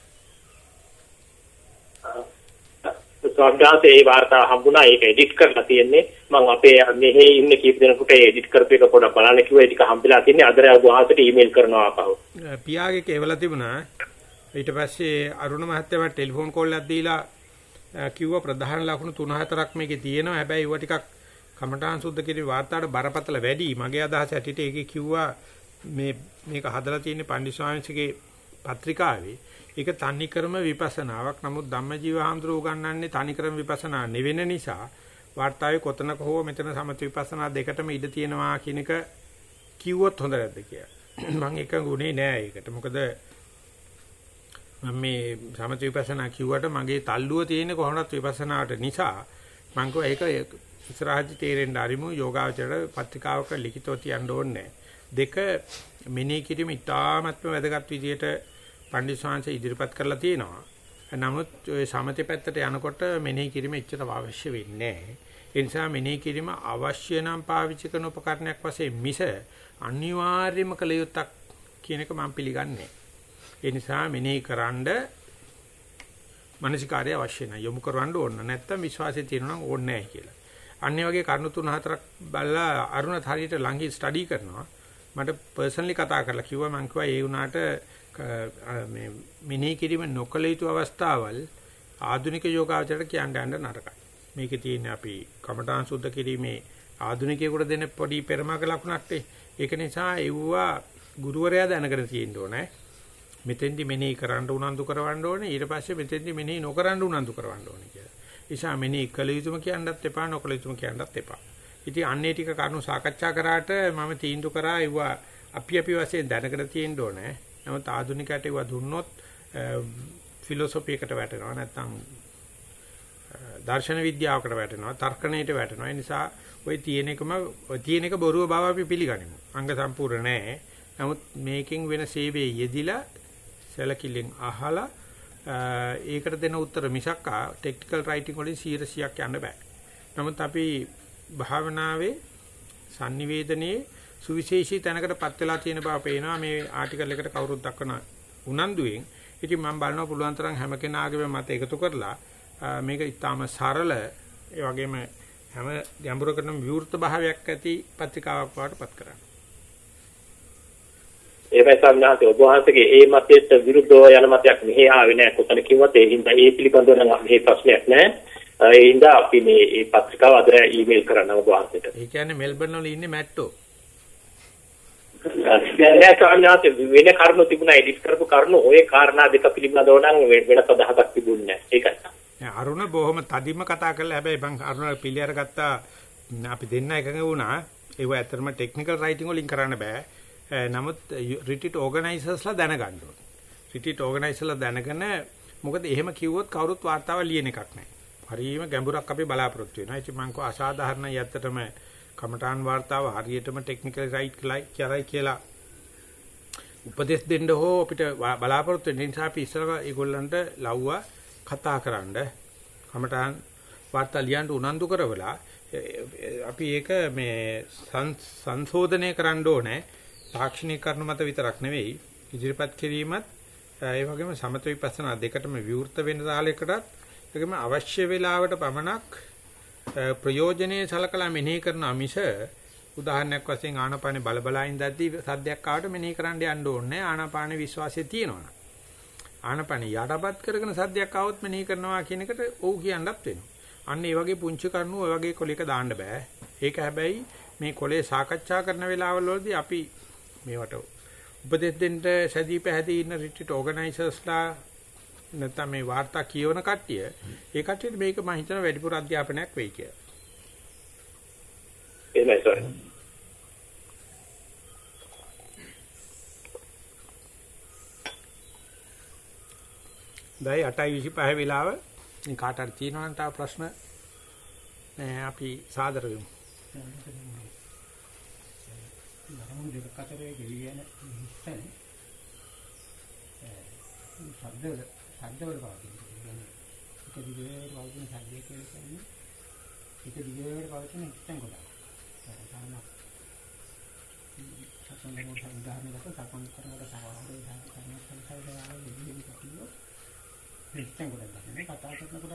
Speaker 3: ස්වාමීනාත් ඒ වார்த்தාව හම්බුණා ඒක එඩිට් කරලා තියෙන්නේ මම අපේ මෙහි ඉන්න කීප දෙනෙකුට එඩිට් කරපු එක පොඩක් බලන්න කිව්වා ඒක හම්බෙලා තියෙන්නේ අද රෑ ගුවහාට ඊමේල් කරනවා අපහු.
Speaker 1: පියාගේ කේවලා තිබුණා. ඊට පස්සේ අරුණ මහත්තයාට ටෙලිෆෝන් කෝල් එකක් දීලා කිව්වා ප්‍රධාන ලක්ෂණ 3-4ක් මේකේ තියෙනවා. හැබැයි ඒවා ටිකක් කමඨාන් සුද්ධ කිරීමේ වාර්තාවට බරපතල වැඩි. මගේ අදහස ඇටිට ඒකේ කිව්වා මේ මේක හදලා තියෙන්නේ පන්දි ස්වාමීන්සේගේ පත්‍රිකාවේ. ඒක තනිකරම විපස්සනාවක්. නමුත් ධම්මජීව හඳුරෝ ගන්නන්නේ තනිකරම විපස්සනා නෙවෙන නිසා වාර්තාවේ කොතනක හෝ මෙතන සමථ විපස්සනා දෙකටම ඉඩ තියෙනවා කියන එක කිව්වොත් හොඳ නැද්ද කියලා. *clears throat* මම එක ගුණේ නෑ ඒකට. මොකද මම මේ සමථ විපස්සනා කිව්වට මගේ තල්ලුව තියෙන්නේ කොහොමවත් විපස්සනාවට නිසා මම ඒක ඉස්සරහදි තේරෙන්න ආරිමු යෝගාචර පත්‍රිකාවක ලිඛිතව තියන්න ඕනේ දෙක මෙනෙහි කිරීම ඉතාමත්ම වැදගත් විදියට පණ්ඩිත ස්වාමීන් ඉදිරිපත් කරලා තියෙනවා. නමුත් ඔය සමථ පැත්තට යනකොට මෙනෙහි කිරීම එච්චර අවශ්‍ය වෙන්නේ නැහැ. ඒ නිසා මෙනෙහි කිරීම අවශ්‍ය නම් පාවිච්චි කරන උපකරණයක් වශයෙන් මිස අනිවාර්යම කළ යුත්තක් කියන එක මම පිළිගන්නේ. ඒ නිසා මෙනෙහි කරන්ඩ මානසිකාර්ය අවශ්‍ය නැහැ. යොමු කරවන්න ඕන. නැත්තම් විශ්වාසය තියෙනවා නම් ඕනේ නැහැ කියලා. අන්නේ වගේ කරුණු තුන හතරක් බලලා අරුණත් හරියට ළඟින් ස්ටඩි කරනවා. මට පර්සනලි කතා කරලා කිව්වා මං කිව්වා ඒ වුණාට මේ මිනී කිරීම නොකල යුතු අවස්ථාවල් ආධුනික යෝගාචරයට කියන්න යන්න නරකයි. මේකේ තියෙන අපි කමඨාන් සුද්ධ කිරීමේ ආධුනිකයෙකුට දෙන පොඩි පෙරමක ලකුණක් ඒක නිසා එව්වා ගුරුවරයා දැනගෙන තියෙන්න ඕනේ. මෙතෙන්දි මෙනෙහි කරන්න උනන්දු කරවන්න ඕනේ. ඊට පස්සේ මෙතෙන්දි මෙනෙහි නොකරන්න උනන්දු කරවන්න ඕනේ කියලා. නිසා මෙනෙහි කළ යුතුම කියන්නත් එපා නොකළ යුතුම කියන්නත් එපා. ඉතින් අන්නේ ටික කරුණු සාකච්ඡා කරාට මම තීන්දුව කරා ඒවා අපි අපි වශයෙන් දැනගෙන තියෙන්න ඕනේ. නමුත් ආධුනිකයට ඒවා දුන්නොත් ෆිලොසොෆි එකට වැටෙනවා නැත්නම් දර්ශන විද්‍යාවකට වැටෙනවා තර්කණයට වැටෙනවා. ඒ නිසා ওই තියෙන එකම තියෙන එක බොරුව බව අපි පිළිගනිමු. අංග සම්පූර්ණ නැහැ. නමුත් මේකෙන් වෙන සේවයේ යෙදිලා සැලකිල්ලෙන් අහලා ඒකට දෙන උත්තර මිසක් ටෙක්නිකල් රයිටින් වලින් 100ක් යන්න බෑ. නමුත් අපි භාවනාවේ sannivedanයේ සුවිශේෂී තැනකටපත් වෙලා තියෙන බව පේනවා මේ ආටිකල් එකට කවුරුත් දක්වන උනන්දුවෙන්. ඉතින් මම බලනවා පුළුවන් තරම් හැම කෙනාගේම මත එකතු කරලා මේක ඊටාම සරල ඒ වගේම හැම ගැඹුරකටම විවෘත භාවයක් ඇති පත්‍රිකාවක් වඩපත් කරන්න.
Speaker 3: ඒවයි සම්ඥාතේ ඔබ වහන්සේගේ ඒ මතයට විරුද්ධව යන මතයක් මෙහි ආවේ නැහැ කොතන කිව්වත් ඒ හින්දා ඒ පිළිබඳව නම් මේ ප්‍රශ්නයක් නැහැ. ඒ හින්දා අපි මේ මේ පත්‍රිකාව අද ඊමේල් කරන්න ඔබ වහන්සේට.
Speaker 1: ඒ කියන්නේ මෙල්බර්න් වල ඉන්නේ මැට්ටෝ.
Speaker 3: නෑ සම්ඥාතේ වෙන කරුණු තිබුණා එඩිට් කරපු කරුණු ওই කාරණා දෙක පිළිබඳව නම් වෙන සදහසක් තිබුණේ නැහැ. ඒකයි.
Speaker 1: අරුණ බොහොම තදින්ම කතා කරලා හැබැයි මං අරුණ පිළියර ගත්තා අපි දෙන්න එකඟ වුණා. ඒව ඇත්තටම ටෙක්නිකල් රයිටින් වලින් කරන්න බෑ. නමුත් රිට්‍රීට් ඕගනයිසර්ස්ලා දැනගන්න ඕනේ. රිට්‍රීට් ඕගනයිසර්ලා දැනගෙන මොකද එහෙම කිව්වොත් කවුරුත් වාර්තාව ලියන එකක් නැහැ. හරිම ගැඹුරක් අපි බලාපොරොත්තු වෙනවා. ඉතින් මං කෝ අසාධාරණයි ඇත්තටම කමඨාන් වාර්තාව හරියටම ටෙක්නිකල් රයිට් කරයි කියලා උපදෙස් දෙන්න හෝ අපිට බලාපොරොත්තු වෙන නිසා අපි ඉස්සරහ ඒගොල්ලන්ට ලව්වා කතා කරන්න කමඨාන් වාර්තා ලියන්න උනන්දු කරවලා අපි ඒක මේ සංශෝධනය කරන්න ඕනේ තාක්ෂණික කරුණු මත විතරක් නෙවෙයි ඉදිරිපත් කිරීමත් ඒ වගේම සමත විපස්සනා දෙකටම විවෘත වෙන තාලයකටත් ඒකම අවශ්‍ය වේලාවට පමණක් ප්‍රයෝජනේ සලකලා මෙනෙහි කරන අමිෂ උදාහරණයක් වශයෙන් ආනාපානේ බලබලයින් දැද්දි සද්දයක් ආවට මෙනෙහි කරන්න යන්න ඕනේ ආනාපානේ විශ්වාසය තියෙනවා ආනාපානේ යටපත් කරගෙන සද්දයක් ආවොත් මෙනෙහි කරනවා කියන එකට ඔව් කියන්නත් වෙනවා. අන්න ඒ වගේ පුංචි කරුණු ඔය වගේ කොලයක දාන්න බෑ. ඒක හැබැයි මේ කොලේ සාකච්ඡා කරන වෙලාවල් වලදී අපි මේවට උපදෙස් දෙන්න සැදී පැහැදී ඉන්න රිට්‍රීට් ඕගනයිසර්ස්ලා නැත්නම් මේ වාර්තා කියවන කට්ටිය ඒ කට්ටියට මේක මම හිතන වැඩිපුර අධ්‍යාපනයක් වෙයි කියලා.
Speaker 3: එහෙමයි සර්.
Speaker 1: දැයි 8:25 වෙලාව මේ කාට හරි තියෙනවා නම් තව ප්‍රශ්න නෑ අපි සාදර වෙමු. ධර්ම දෙක අතරේ ගෙලියන හිස්සන ශබ්ද ශබ්දවල පවතින එක දිගට පවතින ශබ්දය කියලා කියන්නේ එක දිගට පවතින හිස්සන් ගොඩක්. සාමාන්‍ය සම්පූර්ණ උදාහරණයකට සම්පූර්ණ කරනකොට සමහරවිට ධර්ම කරන සංසාරය ආවේ විදිහට හිස්සන් ගොඩක් ගන්න. කතා කරනකොට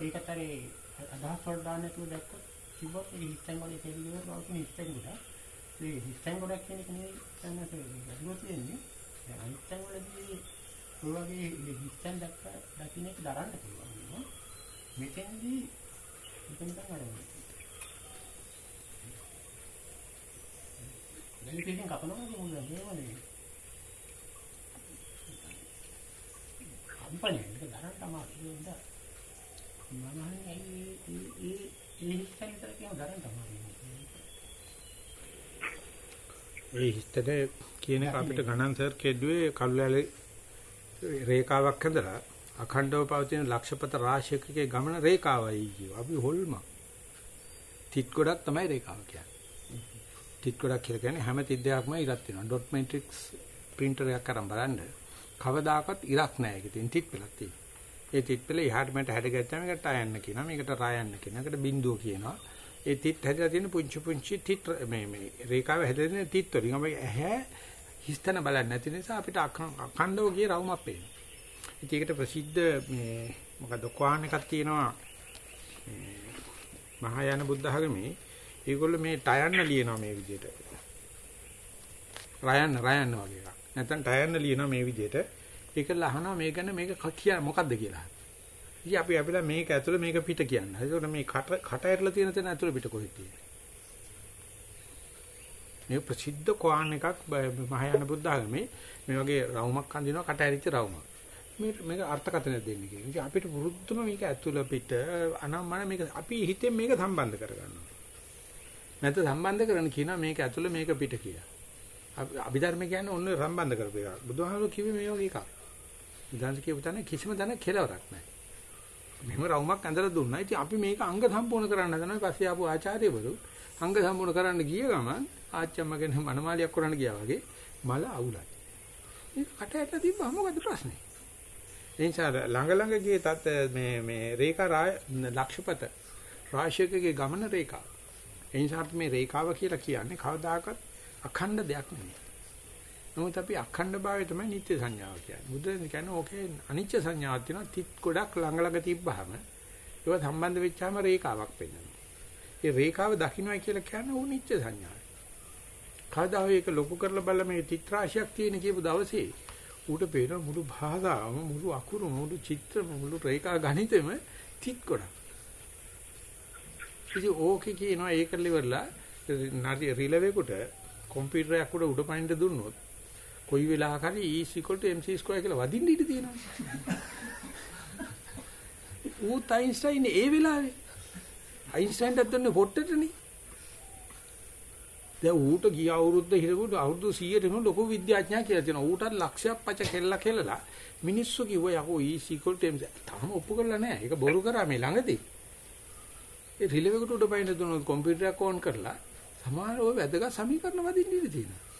Speaker 1: ඒකට අර අදහස් වල දාන්න තුන දැක්කොත් කිව්වොත් ඒ හිස්සන් වල ඒ දිගට පවතින හිස්සන් ගොඩක් ඒ හිස්තැන් ගොඩක් කියන එක නෙවෙයි තමයි ගැටලුව තියෙන්නේ. දැන් අනිත් තැන් වලදී ඔය වගේ හිස්තැන් දැක්ක දකින්න එක දරන්න පුළුවන්. මෙතෙන්දී මෙතෙන් තමයි දැන් පිටින් කපනවා කියන්නේ නේවනේ. කම්පණි එක දරන්න තමයි නේද? මම හන්නේ ඒ ඒ ඒ හිස්තැන් විතර කියන දරන්න තමයි. ඒ හිතට කියන අපිට ගණන් සර් කෙඩුවේ කල්ලාලේ රේඛාවක් හදලා අඛණ්ඩව පවතින ලක්ෂපත රාශියකගේ ගමන රේඛාවයි කියව. අපි හොල්ම. තිත් ගොඩක් තමයි රේඛාව කියන්නේ. තිත් ගොඩක් කියලා කියන්නේ හැම තිත් දෙයක්ම ඉරක් වෙනවා. ඩොට් මැට්‍රික්ස් printer එකක් අරන් බලන්න. කවදාකවත් ඉරක් නැහැ. ඒක තියෙන තිත් පෙළක් තියෙනවා. ඒ තිත් පෙළ එහාට මෙහාට හැඩ ගැච්චාම ඒකට ටයන්න කියනවා. මේකට රායන්න කියනවා. ඒකට බිඳුව කියනවා. ඒ තිත් හැදලා තියෙන පුංචි පුංචි තිත් මේ මේ රේඛාව හැදලා තියෙන තිත් වලින් අපි ඇහැ හිස්තන බලන්නේ නැති නිසා අපිට අඛණ්ඩව ගිය රවුමක් පේනවා. ඉතින් ඒකට ප්‍රසිද්ධ මේ මොකද කොහාන එකක් තියෙනවා මේ මහායාන බුද්ධ ධර්මයේ ඒගොල්ලෝ මේ ටයන්න ලියනවා මේ විදිහට. රයන්න රයන්න වගේ එකක්. නැත්නම් ටයන්න ලියනවා මේ විදිහට. ඒක ලහනවා මේ ගැන මේක කිය මොකද්ද කියලා. ඉතින් අපි අපිලා මේක ඇතුළ මේක පිට කියන්න. ඒකට මේ කට කට ඇරලා තියෙන තැන ඇතුළ පිට කොහෙද තියෙන්නේ? මේ ප්‍රසිද්ධ කොහාන් එකක් මහායාන බුද්ධ ආගමේ මේ වගේ රවුමක් අඳිනවා කට ඇරිච්ච රවුමක්. මේ මේක අර්ථකථන දෙන්නේ කියන්නේ. ඉතින් අපිට වෘද්ධම මේක ඇතුළ පිට අනම්මන මේක අපි හිතෙන් මේක සම්බන්ධ කරගන්නවා. නැත්නම් සම්බන්ධ කරගෙන කියනවා මේක ඇතුළ මේක පිට කියලා. අභිධර්ම කියන්නේ ඔන්න සම්බන්ධ කරපු එක. බුදුහාමුදුරුවෝ කිව්වේ මේ වගේ එකක්. ඉතින් කියපු තැන කිසිම තැනක කෙලවරක් නැහැ. මෙහෙම රවුමක් ඇඳලා දුන්නා. ඉතින් අපි මේක අංග සම්පූර්ණ කරන්න හදනවා. පස්සේ ආපු ආචාර්යවරු අංග සම්පූර්ණ කරන්න ගිය ගමන් ආච්චම්මගෙන මනමාලියක් කරන්න ගියා වගේ මල අවුලයි. මේක කට ඇටලා තිබ්බම මොකද ප්‍රශ්නේ? ඒ නිසා ළඟ ළඟ ගියේ තත් මේ මේ රේඛා රාය ලක්ෂපත රාශියකගේ ගමන රේඛාව. ඒ නිසා මේ රේඛාව කියලා කියන්නේ කවදාකවත් අඛණ්ඩ දෙයක් නෙමෙයි. නමුත් අපි අඛණ්ඩ භාවය තමයි නිත්‍ය සංඥාව කියන්නේ. බුදුන් කියන්නේ ඕකේ අනිත්‍ය සංඥාවක් තියෙනවා. තිත් ගොඩක් ළඟ ළඟ තිබ්බහම ඒවා සම්බන්ධ වෙච්චාම රේඛාවක් වෙනවා. ඒ රේඛාව දකින්නයි කියලා කියන්නේ ඕ නිත්‍ය සංඥාව. කවදා හෝ ඒක ලොකු කරලා බලලා මේ චිත්‍රාශයක් තියෙන කියපු දවසේ ඌට පේන මුළු භාෂාවම මුළු අකුරු මුළු චිත්‍රම මුළු රේඛා ගණිතෙම තිත් ගොඩක්. ඉතින් ඕකේ කියනවා ඒකල ඉවරලා රිලෙවෙකට කම්පියුටරයක් උඩ උඩ පනින්න දුන්නොත් කොයි වෙලාවක හරි E mc2 කියලා වදින්න ඉඩ තියෙනවා. ඌ අයින්ස්ටයින් ඒ වෙලාවේ අයින්ස්ටයින්ට දුන්නේ පොට්ටටනේ. දැන් ඌට ගිය අවුරුද්ද හිටපු අවුරුදු 100ටම ලොකු විද්‍යාඥයා කියලා තියෙනවා. ඌටත් ලක්ෂයක් පච කෙල්ල කෙල්ලලා මිනිස්සු කිව්වා යකෝ E mc තාම ඔප්පු කරලා නැහැ. ඒක බොරු කරා මේ ළඟදී. ඒ රිලෙවෙකට උඩ පයින් දුන්නොත් කම්පියුටරයක් ඕන් කරලා සමහර ඔය වැදගත් සමීකරණ වදින්න ඉඩ තියෙනවා.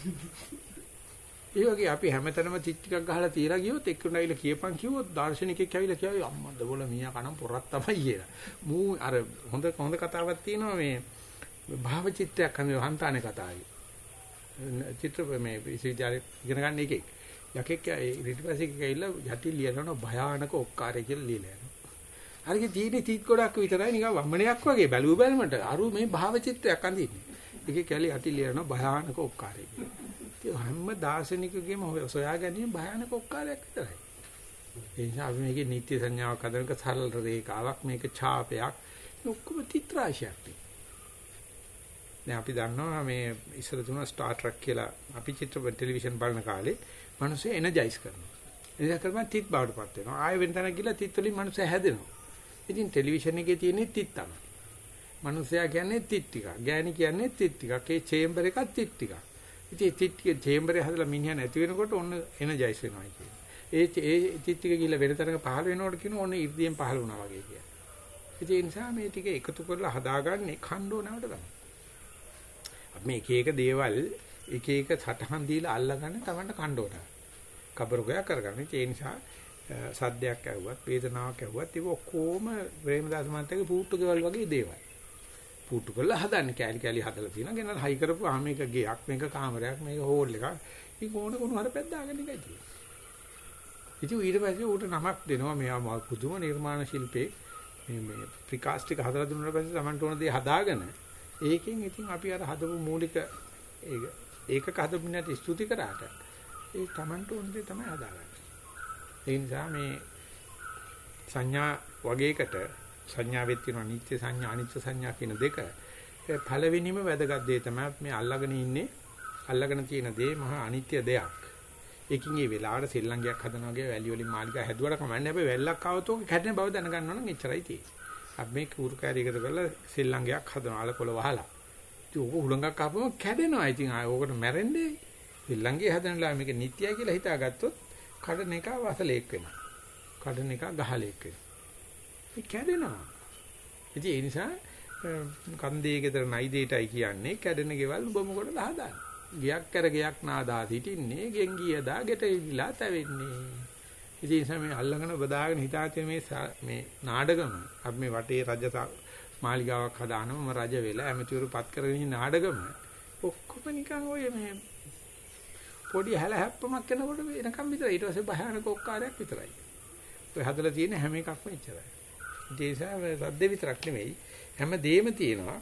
Speaker 1: *laughs* ඒ වගේ අපි හැමතැනම තිත් ටිකක් ගහලා තියලා ගියොත් එක්කනයිල කියපන් කිව්වොත් දාර්ශනිකයෙක් ඇවිල්ලා කියයි අම්මද බොල මීයා කනම් පොරක් තමයි කියලා. මූ අර හොඳ හොඳ කතාවක් තියෙනවා මේ භාව චිත්‍රයක් හඳ හන්තානේ කතාවයි. චිත්‍ර මේ විශ්වවිද්‍යාලේ ඉගෙන ගන්න එකෙක්. යකෙක් ඊට පස්සේ ගිහිල්ලා යටි ලියනවා භයානක ඔක්කාරය කියලා ලියලා යනවා. අරගේ තියෙන තිත් ගොඩක් විතරයි නිකන් වම්මනයක් වගේ බැලුව බැලමට අරු මේ භාව චිත්‍රයක් අඳින්නේ. ඒකේ කැලි යටි ලියනවා භයානක ඔක්කාරය කියලා. ඒ හැම දාර්ශනිකගෙම සොයා ගැනීම භයානක ඔක්කාරයක් විතරයි. ඒ නිසා අපි මේකේ නිත්‍ය සංඥාවක් හදනක සරල රේඛාවක් මේක ඡාපයක් ඔක්කොම චිත්‍රාශයක් තියෙනවා. දැන් අපි දන්නවා මේ ඉස්සර තුන ස්ටාර් ට්‍රක් කියලා අපි චිත්‍රපට ටෙලිවිෂන් බලන කාලේ මිනිස්සු එනර්ජයිස් කරනවා. එනර්ජයිස් කරපන් තිත් බවටපත් වෙනවා. ආයෙ වෙන තැනක ගිහලා තිත් වලින් මිනිස්සු හැදෙනවා. ඉතින් ටෙලිවිෂන් එකේ තියෙන තිත් තමයි. මිනිස්සයා කියන්නේ තිත් ටික. ගෑණි කියන්නේ තිත් ටිකක්. ඒ චේම්බර් එකක් තිත් ටිකක්. ඉතින් තිත් ටික චේම්බරේ හදලා මිනිහා නැති වෙනකොට ඔන්න එනර්ජයිස් වෙනවා කියන්නේ. ඒ ඒ තිත් ටික ගිහලා වෙන තැනක පහළ වෙනකොට කියන ඔන්න ඉර්ධියෙන් පහළ වුණා වගේ කියන්නේ. ඉතින් ඒ නිසා මේ ටික එකතු කරලා හදාගන්නේ ඛණ්ඩෝ නැවට තමයි. අපි එක එක දේවල් එක එක සටහන් දීලා අල්ලගන්න තමන්ට ඛණ්ඩෝට. කබරගයක් කරගන්න. ඒ නිසා සද්දයක් ඇහුවත් වේදනාවක් ඇහුවත් ඒක ඔක්කොම ප්‍රේමදාස මහත්තයාගේ පුට්ටු ගෙවල් වගේ දේවල්. පුට්ටු කරලා හදන්නේ කෑලි කෑලි හදලා තියෙනවා. ගෙනල්ලා හයි කරපු ආ මේක ගෙයක් මේක කාමරයක් මේක හෝල් එකක්. ඉතින් ඕන කොන හර පැද්දාගෙන එකයි තියෙන්නේ. ඉතින් ඊට පස්සේ ඌට නමක් දෙනවා මෙයා පුදුම නිර්මාණ ශිල්පේ මේ මේ ප්‍රිකාස්ටික හදලා දුන්නාට පස්සේ Tamanට ඕන දේ හදාගෙන ඒකෙන් ඉතින් අපි අර හදපු මූලික ඒක ඒකක හදපු නැති ස්තුති කරාට ඒ Tamanට ඕන දේ තමයි හදාගන්නේ. ඒ නිසා මේ සංඥා වගේකට සංඥාවෙත් තියෙනවා නිත්‍ය සංඥා අනිත්‍ය සංඥා කියන දෙක. පළවෙනිම වැදගත් දේ තමයි මේ අල්ලගෙන ඉන්නේ අල්ලගෙන තියෙන දේ මහා අනිත්‍ය දෙයක්. ඒකින් ඒ වෙලාවට සෙල්ලංගයක් හදනවා වගේ වැලි වලින් මාලිකා හැදුවට කමන්නේ හැබැයි වැල්ලක් ආවොත් ඕක කැඩෙන බව දැනගන්න ඕන නම් එච්චරයි තියෙන්නේ. අපි මේ කූරු කෑරි එකතු කරලා සෙල්ලංගයක් හදනවා අලකොල වහලා. ඉතින් ඕක හුලඟක් ආපුවම කැඩෙනවා. ඉතින් ආය ඕකට මැරෙන්නේ සෙල්ලංගේ හදනලා මේක නිත්‍යයි කියලා හිතාගත්තොත් කඩන එක වසලෙක් වෙනවා. කඩන එක ගහලෙක් වෙනවා. ඒ කැඩෙනවා. ඉතින් ඒ නිසා කන්දේ ගෙදර නයි දෙයටයි කියන්නේ කැඩෙන ගෙවල් උඹ මොකටද හදාන්නේ? ගියක් කර ගියක් නාදා සිටින්නේ ගෙන් ගියදා ගෙට ඉවිලා තැවෙන්නේ. ඉතින් මේ අල්ලගෙන බදාගෙන හිතාගෙන මේ මේ නාඩගම අපි මේ වටේ රජ මාලිගාවක් හදානම රජ වෙලා ඇමතිවරු පත් කරගෙන නාඩගම ඔක්කොම නිකන් ඔය මේ පොඩි හැල හැප්පමක් කරනකොට වෙනකම් විතරයි ඊට පස්සේ භයානක ඔක්කාරයක් විතරයි. ඔය හදලා තියෙන හැම එකක්ම එච්චරයි. ඒ නිසා සද්ද විතරක් නෙමෙයි හැම දෙයක්ම තියෙනවා.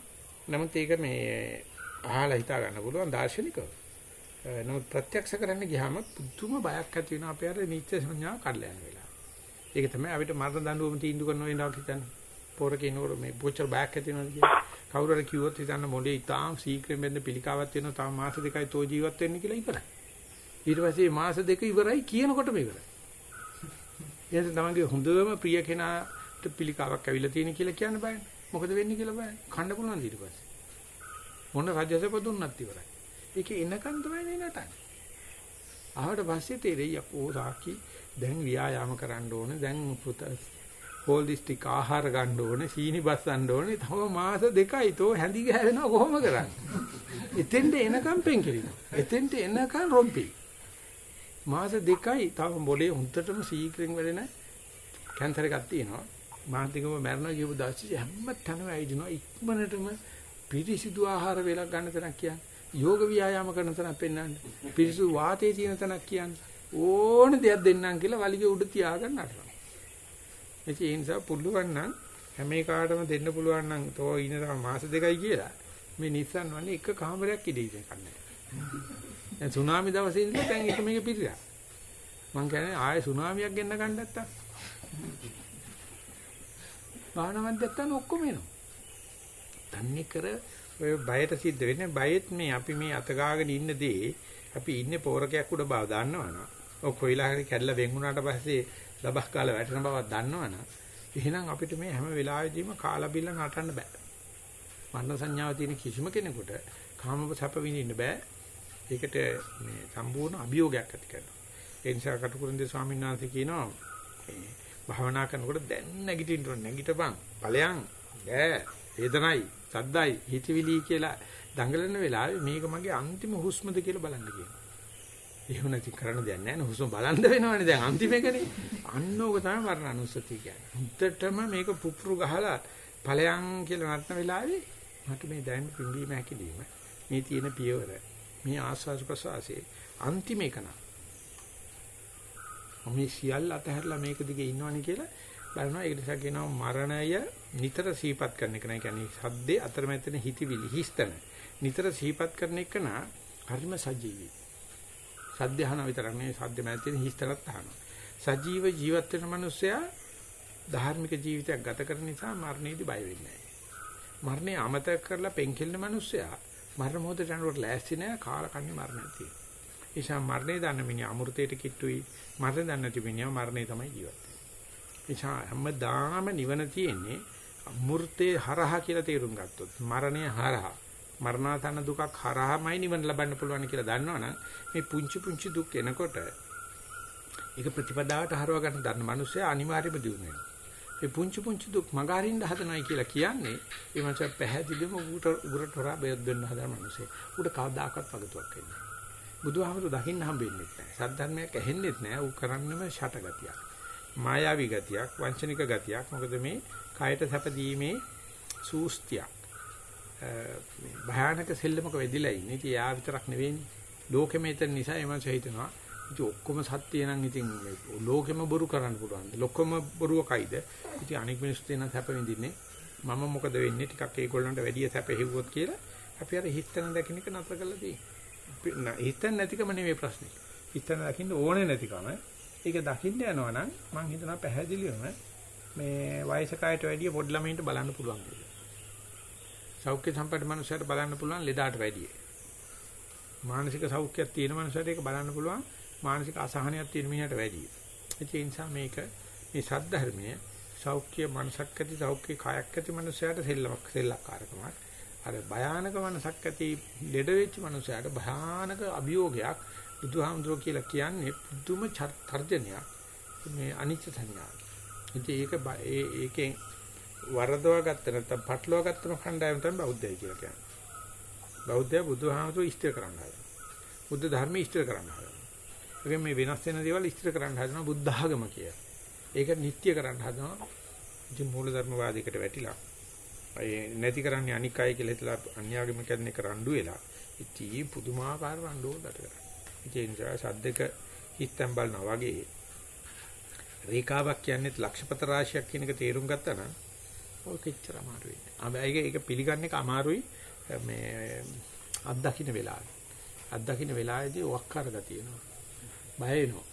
Speaker 1: නමුත් ඒක මේ අහලා හිතා ගන්න පුළුවන් දාර්ශනිකව. නමුත් ප්‍රත්‍යක්ෂ කරන්න ගියාම පුදුම බයක් ඇති වෙනවා අපේ අර නිත්‍ය සංඥා කඩලා යන වෙලාව. ඒක තමයි අපිට මරණ දඬුවම තීන්දුව කරන වෙලාවක් හිතන්නේ. පොරක ඉනකොට මේ පොච්චර බයක් ඇති වෙනවා කියන්නේ. කවුරු හරි කිව්වොත් හිතන්න මොලේ ඉතාම ශීක්‍රයෙන් බෙන්ද පිළිකාවක් වෙනවා. තව මාස දෙකයි තෝ ජීවත් වෙන්න කියලා ඉවරයි. ඊට පස්සේ මාස දෙක ඉවරයි කියනකොටම ඉවරයි. *laughs* එහෙනම් තමන්ගේ හොඳම ප්‍රිය කෙනාට පිළිකාවක් ඇවිල්ලා තියෙන කියලා කියන්න බෑනේ. මොකද වෙන්නේ කියලා බෑ. කන්න පුළුවන් ඊට පස්සේ. මොන රජසප දුන්නත් ඉවරයි. ඒක එනකන් තමයි නේ නටන්නේ. ආවට පස්සේ තේරෙයි අපෝ සාකි දැන් ව්‍යායාම කරන්න ඕනේ. දැන් පුත පොලිස්ටික් ආහාර ගන්න ඕනේ. සීනි බස්සන්න ඕනේ. තව මාස දෙකයි තෝ හැඳි ගෑවෙනවා කොහොම කරන්නේ? එතෙන්ට එනකම් පෙන්කිරිනවා. එතෙන්ට එනකම් රොම්පි. මාස දෙකයි තාම බොලේ හුත්තටම සීක්‍රෙන් වැඩෙන කැන්සර් එකක් තියෙනවා. මාස දෙකම මැරෙනවා කියපු දවසේ හැම තැනම ඇවිදිනවා ඉක්මනටම පිරිසිදු ආහාර වේලක් ගන්න තැනක් කියන්නේ. යෝග ව්‍යායාම කරන තැනක් පෙන්වන්නේ. පිරිසිදු වාතයේ තියෙන තැනක් කියන්නේ. ඕන දෙයක් දෙන්නම් කියලා වලිගේ උඩ තියාගන්න අරනවා. ඒ නිසා පුළුවන් නම් හැම එකටම දෙන්න පුළුවන් නම් තෝ ඉන්න තම මාස දෙකයි කියලා. මේ Nissan වන්නේ එක කාමරයක් ඉදී දෙකන්නේ. දැන් සුනාමි දවසේ ඉඳලා දැන් එක මේක පිළිලා. මං කියන්නේ ආයේ සුනාමියක් ගෙන්න ගන්න නැත්තම්. වාහන මැදත්තන් ඔක්කොම එනවා. තන්නේ කර ඔය බයට සිද්ධ වෙන්නේ බයෙත් මේ අපි මේ අත ගාගෙන ඉන්න දේ අපි ඉන්නේ පෝරකයක් උඩ බව දන්නවනම් ඔය කොයිලා හරි කැඩලා වෙන් වුණාට පස්සේ ලබක් කාලා වැටෙන බවක් දන්නවනම් එහෙනම් අපිට මේ හැම වෙලාවෙදීම කාලා බිල්ල නටන්න බෑ. මරණ සංඥාව තියෙන කිසිම කෙනෙකුට කාම සැප විඳින්න බෑ. ඒකට මේ සම්පූර්ණ අභියෝගයක් ඇති කරනවා. ඒ නිසා කටුකුරුන්දේ ස්වාමීන් වහන්සේ කියනවා මේ භාවනා කරනකොට දැන් නැගිටින්න ඕනේ නැගිටපන් ඵලයන් ඈ වේදනයි සද්දයි හිතවිලි කියලා දඟලන වෙලාවේ මේක මගේ අන්තිම හුස්මද කියලා බලන්න කියනවා. එහෙම නැති කරන්න දෙයක් නැහැ නේ හුස්ම බලන්න වෙනවනේ දැන් අන්තිම එකනේ. අන්න ඕක තමයි වර්ණ අනුස්සතිය කියන්නේ. හුද්දටම මේක පුපුරු ගහලා ඵලයන් කියලා නටන වෙලාවේ මට මේ දැනෙන පිම්බීම හැකිලිම මේ තියෙන පියවර මේ ආස්වාද ප්‍රසවාසයේ අන්තිම එක නා. මේ සියල්ල අතහැරලා මේක දිගේ ඉන්නවනේ කියලා බලනවා ඒක නිසා කියනවා මරණය නිතර සීපත් කරන එක නෑ කියන්නේ සද්දේ අතරමැදෙන හිතවිලි හිස්තන නිතර සීපත් කරන එක නා හරිම සජීවී. සද්ද අහන විතරක් නෙවෙයි සද්ද මැද තියෙන හිස්තනත් අහනවා. සජීව ජීවත් වෙන මිනිස්සයා ධාර්මික ජීවිතයක් ගත කරන නිසා මරණයේදී බය වෙන්නේ නැහැ. මරණය අමතක කරලා පෙන්කෙල්න මිනිස්සයා මරණ මොහොතට යනකොට ලෑස්ති නැහැ කාලකන්ණි මරණය තියෙනවා. ඒ නිසා මරණය දන්න මිනිහා අමෘතයට කිට්ටුයි මරණය දන්නේ නැති මිනිහා මරණය තමයි ජීවත් වෙන්නේ. ඒ නිසා හැමදාම නිවන තියෙන්නේ අමෘතේ හරහා කියලා තේරුම් ගත්තොත් මරණය හරහා මරණාසන්න දුකක් හරහාමයි නිවන ලබන්න පුළුවන් කියලා දන්නවනම් මේ පුංචි පුංචි දුක් එනකොට ඒක ප්‍රතිපදාවට හරව ගන්න දන්න මිනිස්සයා අනිවාර්යයෙන්ම දිනු වෙනවා. මේ පුංචි පුංචි දුක් මගහරින්න හදනයි කියලා කියන්නේ ඒ මනුස්සයා පැහැදිලිවම උගුරට උගුරට හොරා බෙහෙත් දෙන්න හදන මිනිස්සේ. උඩ කවදාකවත් වගතුවක් වෙන්නේ නැහැ. බුදුහාමුදුරු දකින්න හම්බෙන්නේ නැහැ. සද්ධර්මයක් ඇහෙන්නෙත් නැහැ. ඌ කරන්නම ෂට ගතියක්. මායාවී ගතියක්, වංචනික ගතියක්. මොකද මේ කායට සැපදීමේ සූස්තියක්. භයානක සෙල්ලමක වෙදිලා ඉන්නේ. ඉතින් යා විතරක් නෙවෙයිනේ. ලෝකෙම එතන නිසා එමන්ස හිතනවා. ඉතින් ඔක්කොම සත්‍ය නම් ඉතින් ලෝකෙම බොරු කරන්න පුළුවන්. ලොකම බොරුව කයිද? ඉතින් අනික් මිනිස්සු දෙන සැප විඳින්නේ. මම මොකද වෙන්නේ? ටිකක් ඒගොල්ලන්ට වැඩි සැප හෙව්වොත් කියලා අපි අර හිතන දකින්න එක නතර කරලා තියෙන්නේ. හිතන්න නැතිකම නෙවෙයි ප්‍රශ්නේ. හිතන්න දකින්න ඕනේ නැතිකම. ඒක දකින්න යනවා නම් මම හිතනවා පැහැදිලිවම මේ වයසක අයට වැඩිය පොඩි ළමයින්ට බලන්න පුළුවන් කියලා. සෞඛ්‍ය සම්පන්න මනුස්සයට බලන්න පුළුවන් ලෙඩාට වැඩිය. මානසික සෞඛ්‍යයක් තියෙන මනුස්සයට ඒක බලන්න පුළුවන් මානසික අසහනයක් තියෙන මිනිහට වැඩිය. ඒ නිසා මේක මේ සද්ධර්මයේ සෞඛ්‍ය මනසක් ඇති සෞඛ්‍ය කායක් ඇති මනුස්සයට සෙල්ලමක් සෙල්ලක්කාරකමක්. අර භයානක මනසක් ඇති ලෙඩ වෙච්ච මනුස්සයට භයානක අභියෝගයක් බුදුහාමුදුරුවෝ කියලා කියන්නේ පුදුම තර්ජනයක්. මේ අනිච්ච සංඥා. ඉතින් ඒක ඒ ඒකෙන් වරදවා ගත්ත නැත්නම් පටලවා ගත්තම කණ්ඩායම තමයි බෞද්ධය කියලා කියන්නේ. බෞද්ධය බුදුහාමුදුරුවෝ ඉෂ්ට කරන්න හදනවා. බුද්ධ ධර්මයේ ඉෂ්ට කරන්න හදනවා. ඒකෙන් මේ වෙනස් වෙන දේවල් ඉෂ්ට කරන්න හදනවා බුද්ධ ආගම කියලා. ඒක නිට්ටය කරන්න හදනවා. ඉතින් මූලධර්මවාදයකට වැටිලා. ඒ නැති කරන්නේ අනික් අය කියලා හිතලා අන්‍යාගම කියන්නේ කරඬු වෙලා. ඉතින් පුදුමාකාර රණ්ඩුවකට කරා. ඒ නිසා සද්දක හිතෙන් බලනවා වගේ රේඛාවක් කියන්නේ ලක්ෂපත රාශියක් කියන එක තේරුම් ගත්තා නම් ඔය කෙච්චර අමාරු වෙන්නේ. හැබැයි ඒක පිළිගන්න එක අමාරුයි මේ අත්දකින්න වෙලාවේ. අත්දකින්න වෙලාවේදී වක්කාර ගතියනවා. බය වෙනවා.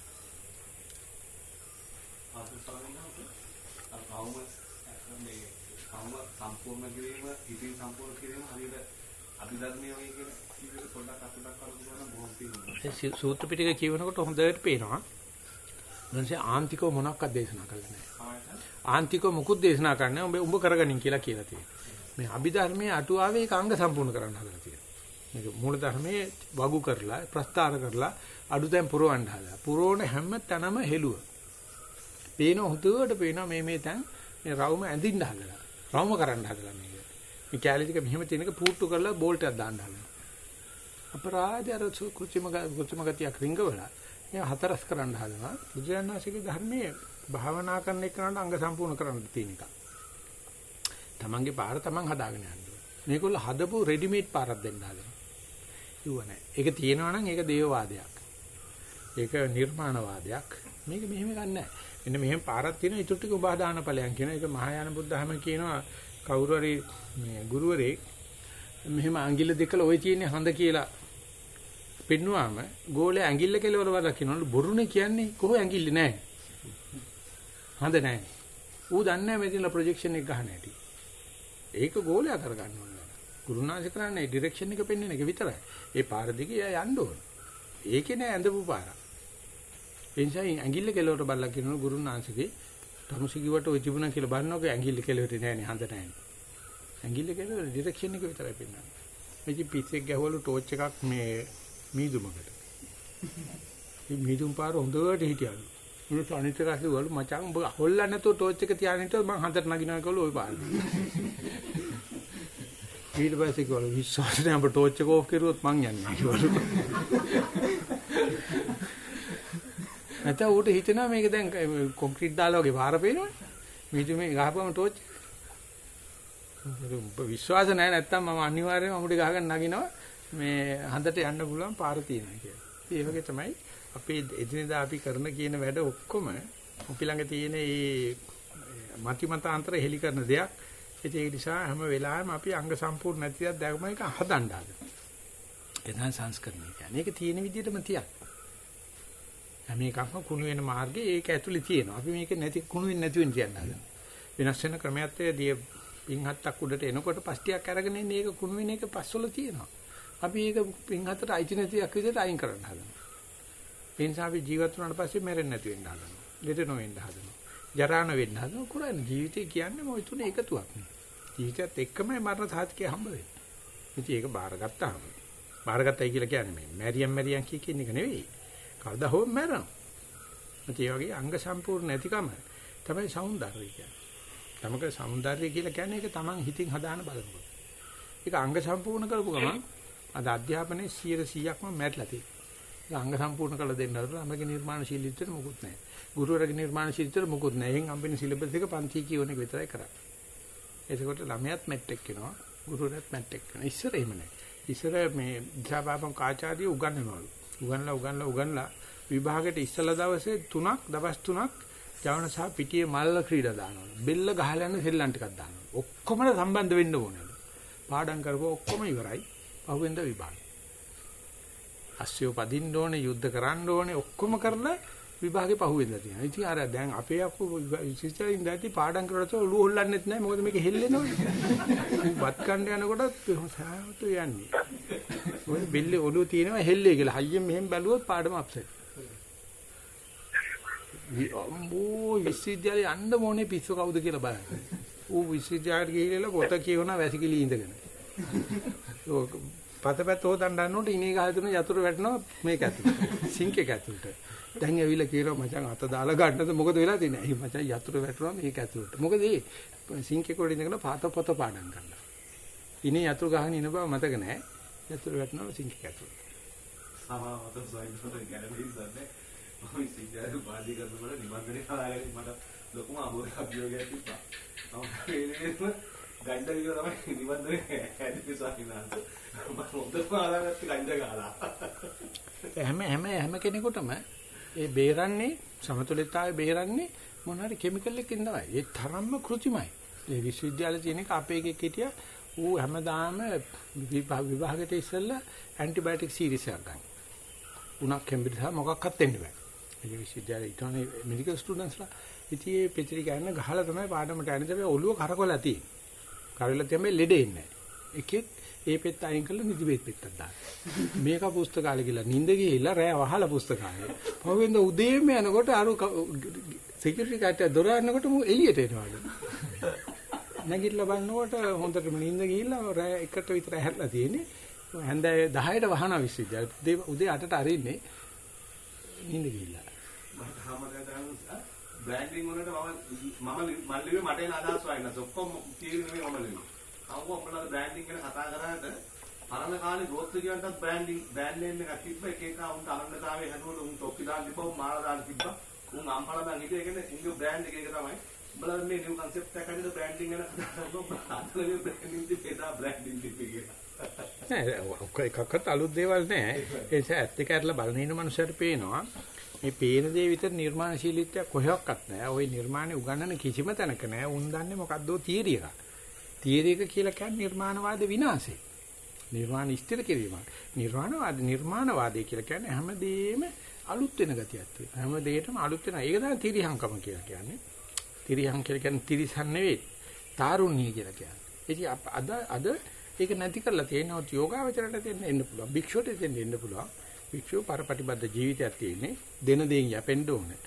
Speaker 4: සම්පූර්ණ කිරීම, ඉතින් සම්පූර්ණ කිරීම හරියට අභිධර්මයේ වගේ කියන කීවල පොඩ්ඩක් අතුටක් කරලා බොහොම තියෙනවා.
Speaker 1: සූත්‍ර පිටක කියවනකොට හොඳට පේනවා. මොනසේ ආන්තිකව මොනක්වත් දේශනා කළා නැහැ. ආන්තිකව මුකුත් දේශනා කරන්නේ උඹ උඹ කරගනින් කියලා කියලා තියෙනවා. මේ අභිධර්මයේ අටුවාවේ ඒක අංග සම්පූර්ණ කරන්න හදලා තියෙනවා. මේක මූල ධර්මයේ වගු කරලා ප්‍රස්තාර කරලා අඩුතෙන් පුරවන්න හදලා. පුරෝණ හැම තැනම හෙළුව. පේන හොඳට පේනවා මේ මේ තැන් මේ රවුම ඇඳින්න හදලා. රවුම කරන්න හදලා මේක. මේ කැලේ ටික මෙහෙම තියෙනක පූට්ටු කරලා බෝල්ට් එකක් දාන්න හදලා. අපරාධය අර කෘත්‍රිම කෘත්‍රිම ගතියක් රිංගවලා මේ හතරස් කරන්න හදනවා. බුදුරජාණන්සේගේ ධර්මයේ භාවනා කරන එකට අංග සම්පූර්ණ කරන්න තියෙන එක. තමන්ගේ පාර තමන් හදාගෙන යන්න ඕනේ. මේගොල්ලෝ හදපු රෙඩිමේඩ් පාරක් දෙන්න හදනවා. ඉුව නැහැ. ඒක තියෙනවා නම් ඒක දේවවාදයක්. ඒක නිර්මාණවාදයක්. මේක මෙහෙම ගන්නෑ. මෙන්න මෙහෙම පාරක් තියෙනවා. ඊටු ටික උබා දාන ඵලයන් කියන එක මහායාන බුද්ධහම කියනවා කවුරු හරි මේ ගුරුවරයෙක් මෙහෙම ඇඟිල්ල දෙකල ওই තියෙන්නේ හඳ කියලා පෙන්නුවාම ගෝලේ ඇඟිල්ල කෙලවර වල කියනවලු බොරුනේ කියන්නේ කොහොම ඇඟිල්ල නැහැ. හඳ නැහැ. ඌ දන්නේ නැහැ මෙතන ප්‍රොජෙක්ෂන් එක ගන්න හැටි. ඒක ගෝලයා කරගන්න ඕනේ. ගුරුනාංශ කරන්නේ ඩිරෙක්ෂන් එක පෙන්වන එක විතරයි. ඒ පාර දිගේ එයා යන්න ඕන. ඒකේ නෑ ඇඳපු පාර. ඒ නිසා ඇඟිල්ල කෙලවර බලලා කියනවා ගුරුනාංශගේ තමුසි කිව්වට ඔය තිබුණා කියලා බලනකොට ඇඟිල්ල කෙලවරේ නෑනේ හඳ නෑනේ. ඇඟිල්ල කෙලවර ඩිරෙක්ෂන් එක විතරයි පෙන්වන්නේ. මේක පිස්සෙක් ගැහුවලු ටෝච් එකක් මේ මීදුමකට. මේ මීදුම් පාර හොඳට හිටියලු. මිනිස්සු අනිත් එක අහුවලු මචං උඹ හොල්ලන්නේ නැතුව ටෝච් එක තියාගෙන හිටියොත් මං හන්දට නගිනවා කියලා ওই පාර. ඊට පස්සේ කිව්වලු විශ්වාස නැහැ උඹ ටෝච් එක ඕෆ් කරුවොත් මං යන්නේ කිව්වලු. නැත්නම් ඌට හිතෙනවා මේක දැන් කොන්ක්‍රීට් දාලා වගේ පාර පේනවනේ. මීදුමේ ගහපුවම ටෝච් උඹ විශ්වාස නැහැ නැත්නම් මම අනිවාර්යයෙන්ම අමුඩි ගහගෙන නගිනවා මේ හන්දට යන්න පුළුවන් පාර තියෙනවා කියලා. ඒ වගේ තමයි අපේ එදිනෙදා අපි කරන කියන වැඩ ඔක්කොම අපි ළඟ තියෙන මේ මති මතාන්තර හෙලි කරන දෙයක්. ඒ නිසා හැම වෙලාවෙම අපි අංග සම්පූර්ණ නැති දෙයක් දැකම එක හදන්න හදනවා. එතන සංස්කරණය කියන්නේ. ඒක තියෙන විදිහටම තියක්. හැම එකක්ම කුණු වෙන මාර්ගේ ඒක ඇතුලේ තියෙනවා. අපි මේක නැති කුණු වෙන්නේ නැති වෙන්න තියන්න හදනවා. වෙනස් වෙන ක්‍රමයක් තියදී පින් හත්තක් උඩට එනකොට පස්ටියක් අරගෙන ඉන්නේ ඒක කුණු වෙන එක පස්වල තියෙනවා. අපි ඒක පින් හතට අයිති නැතික් විදිහට අයින් කරන්න හදනවා. ඒ නිසා අපි ජීවත් වුණාට පස්සේ මැරෙන්නේ නැති වෙන්න හදනවා. ලෙඩ නොවෙන්න හදනවා. ජරා නොවෙන්න හදනවා. කුරාන ජීවිතය කියන්නේ මොයි තුනේ එකතුවක් නේ. ජීවිතයත් එක්කමයි මරණ සාධකයේ හම්බ වෙන්නේ. ඉතින් ඒක බාරගත්තාම බාරගත්තයි කියලා කියන්නේ මේ මැරියම් මැරියම් කිය කියන එක නෙවෙයි. කවදා හෝ මැරෙනවා. ඒ වගේ අංග සම්පූර්ණ නැතිකම තමයි సౌందර්යය කියන්නේ. තමක సౌందර්යය කියලා කියන්නේ ඒක තමන් හිතින් හදාන බලනකොට. ඒක අංග සම්පූර්ණ කරපු ගමන් අද අධ්‍යාපනයේ 100%ක්ම මැරිලා තියෙනවා. අංග සම්පූර්ණ කරලා දෙන්න හදලා අමගේ නිර්මාණශීලීත්වෙට මොකුත් නැහැ. ගුරුවරගේ නිර්මාණශීලීත්වෙට මොකුත් නැහැ. එහෙන් අම්බෙන සිලබස් එක පන්ති කියවන එක විතරයි කරන්නේ. එතකොට ළමයාත් මැට්‍රික් වෙනවා. ගුරුවරයාත් මැට්‍රික් කරනවා. ඉස්සර එහෙම නැහැ. ඉස්සර මේ දිශාපාපම් කාචාදී උගන්වනවලු. උගන්ලා උගන්ලා උගන්ලා විභාගයට ඉස්සලා දවසේ තුනක් දවස් තුනක් ජවන සහ පිටියේ මල්ල ක්‍රීඩා දානවා. බෙල්ල ගහලා යන සෙල්ලම් ටිකක් දානවා. ඔක්කොම සම්බන්ධ වෙන්න ඕනේ. පාඩම් කරපුවා ඔක්කොම ඉවරයි. පහුවෙන්ද විභාග. අස්සයෝ පදින්න ඕනේ, යුද්ධ කරන්න ඕනේ, ඔක්කොම කරලා විභාගේ පහුවෙන්ද තියෙනවා. ඉතින් අර දැන් අපේ අක්කු සිස්ටරින් දැටි පාඩම් කරලා තෝ ඔළුව හොල්ලන්නෙත් නැහැ. මොකද මේක හෙල්ලෙනවනේ. බත් කන්න යනකොට සාහතු යන්නේ. මොකද බෙල්ලේ ඔළුව තියෙනවා හෙල්ලේ කියලා. හයියෙන් මෙහෙම බැලුවොත් පාඩම අප්සෙට්. අම්බෝ විශ්වවිද්‍යාලේ යන්න මොනේ පිස්සු කවුද කියලා බලන්න. ඌ විශ්වවිද්‍යාලයට ගිහිල්ලා පොත කියවන වැසිකිලි ඉඳගෙන. පතපැත්ත හොදන්න යනකොට ඉනේ ගහ තුන යතුරු වැටෙනවා මේක ඇතුළට. සිංක් එක ඇතුළට. දැන් ඇවිල්ලා කියනවා මචං අත දාලා ගන්නද මොකද වෙලා තියෙන්නේ? අයි මචං යතුරු වැටෙනවා මේක ඇතුළට. මොකද ඒ සිංක් එක උඩ ඉඳගෙන පාත පොත පාඩම් කරනවා. ඉනේ යතුරු ගහගෙන ඉන බව මතක නැහැ. යතුරු වැටෙනවා සිංක් එක ඇතුළට.
Speaker 4: සමාවත සොයින්ට ගැලවෙන්නේ නැහැ. මම සිද්ධාර්ථ වාදී කරනකොට නිබන්ධනය හදාගෙන මට ලොකුම අභියෝගයක් තිබ්බා. මම වේලෙම ගණ්ඩ විදිහ තමයි නිබන්ධනය හැදිපි සාහිනාන්ත. මම හොඳටම හදාගත්ත ගණ්ඩ ගාලා.
Speaker 1: හැම හැම හැම කෙනෙකුටම ඒ බේරන්නේ සමතුලිතතාවය බේරන්නේ මොන හරි කිමිකල් එකකින් තමයි. ඒ තරම්ම કૃතිමයි. ඒ විශ්වවිද්‍යාලේ තියෙන එක අපේ එකෙක් හිටියා ඌ හැමදාම විභාගයට ඉස්සෙල්ලා ඇන්ටිබයොටික් සීරීස් එකක් ගන්න. උණක් කැම්බිරි සහ මොකක්වත් දෙන්න බෑ. ඒ විශ්වවිද්‍යාලේ ඊටනේ මෙඩිකල් ස්ටුඩන්ට්ස්ලා ඉතින් මේ පෙත්‍රි ගන්න ගහලා තමයි පාඩමට යන්නේ. තමයි ඔළුව කරකවලා තියෙන්නේ. කරවිලා තමයි ලෙඩ එන්නේ. එකෙක් ඒ පෙත්ත අයින් කරලා නිදි බෙත් පෙත්තක් දාන්න. මේක පුස්තකාලේ ගිහලා නිින්ද ගිහිල්ලා රෑ වහලා පුස්තකාලේ. පහුවෙන්ද උදේම යනකොට අර සිකියුරිටි කාර්යය දොර අරනකොට මු එළියට එනවලු. නැගිටලා බලනකොට හොඳටම නිින්ද ගිහිල්ලා රෑ එකට විතර හැරලා තියෙන්නේ. හැන්දෑවේ 10ට වහනවා විශ්වවිද්‍යාලේ. උදේ 8ට අරින්නේ නිින්ද ගිහිල්ලා.
Speaker 4: මට හැමදාම දැනුත් බ්‍රෑන්ඩින් වලට මම මම මල්ලිවේ මට එන අදහස් වයින්ස් ඔක්කොම තියෙන්නේ නෙමෙයි මම ලිව්වේ. අවුව උඹලා බ්‍රෑන්ඩින් ගැන කතා කරාට පරණ කාලේ ගෝත්‍ර කියනටත් බ්‍රෑන්ඩින් බ්‍රෑන්ඩ් නේම් එකක් තිබ්බ. එක එක උන්ට අනන්‍යතාවයේ හැදුවට උන් ටොප්පි දාන්න තිබ්බ උන් මාලා දාන්න තිබ්බ. උන් අම්පල දැන් හිටියේ. කියන්නේ ඉංග්‍රීසි බ්‍රෑන්ඩ් එක එක තමයි. උඹලා මේ නිව් කන්සෙප්ට් එකක් හදිලා බ්‍රෑන්ඩින් ගැන කතා කරනවා. බ්‍රෑන්ඩින් තිබේදා බ්‍රෑන්ඩින් තිබේ කියලා.
Speaker 1: නෑ ඔක එකක්වත් අලුත් දේවල් නෑ. ඒ නිසා ඇත්ත එක ඇරලා බලන ඉන්න මනුස්සයට පේනවා මේ පේන දේ විතර නිර්මාණශීලීත්වය කොහෙවත් නෑ. ওই නිර්මාණේ උගන්නන කිසිම තැනක නෑ. උන් දන්නේ මොකද්දෝ? තියරි එකක් තියරි එක කියලා කියන්නේ නිර්මාණවාද විනාශේ නිර්වාණ ස්ථිර කිරීම නිර්වාණවාද නිර්මාණවාදය කියලා කියන්නේ හැමදේම අලුත් වෙන ගතියක් තියෙනවා. හැම දෙයකම අලුත් වෙනවා. ඒක තමයි තිරිහංකම කියලා කියන්නේ. තිරිහං කියලා කියන්නේ තිරිසන් නෙවෙයි. තාරුණ්‍ය කියලා කියන්නේ. ඉතින් අද අද ඒක නැති කරලා තියෙනවා යෝගාවචරයට දෙන්න එන්න පුළුවන්. භික්ෂුවට දෙන්න එන්න පුළුවන්. භික්ෂුව පරපටිබද්ධ ජීවිතයක් තියෙන්නේ. දෙන දෙයින් යැපෙන්න ඕනේ.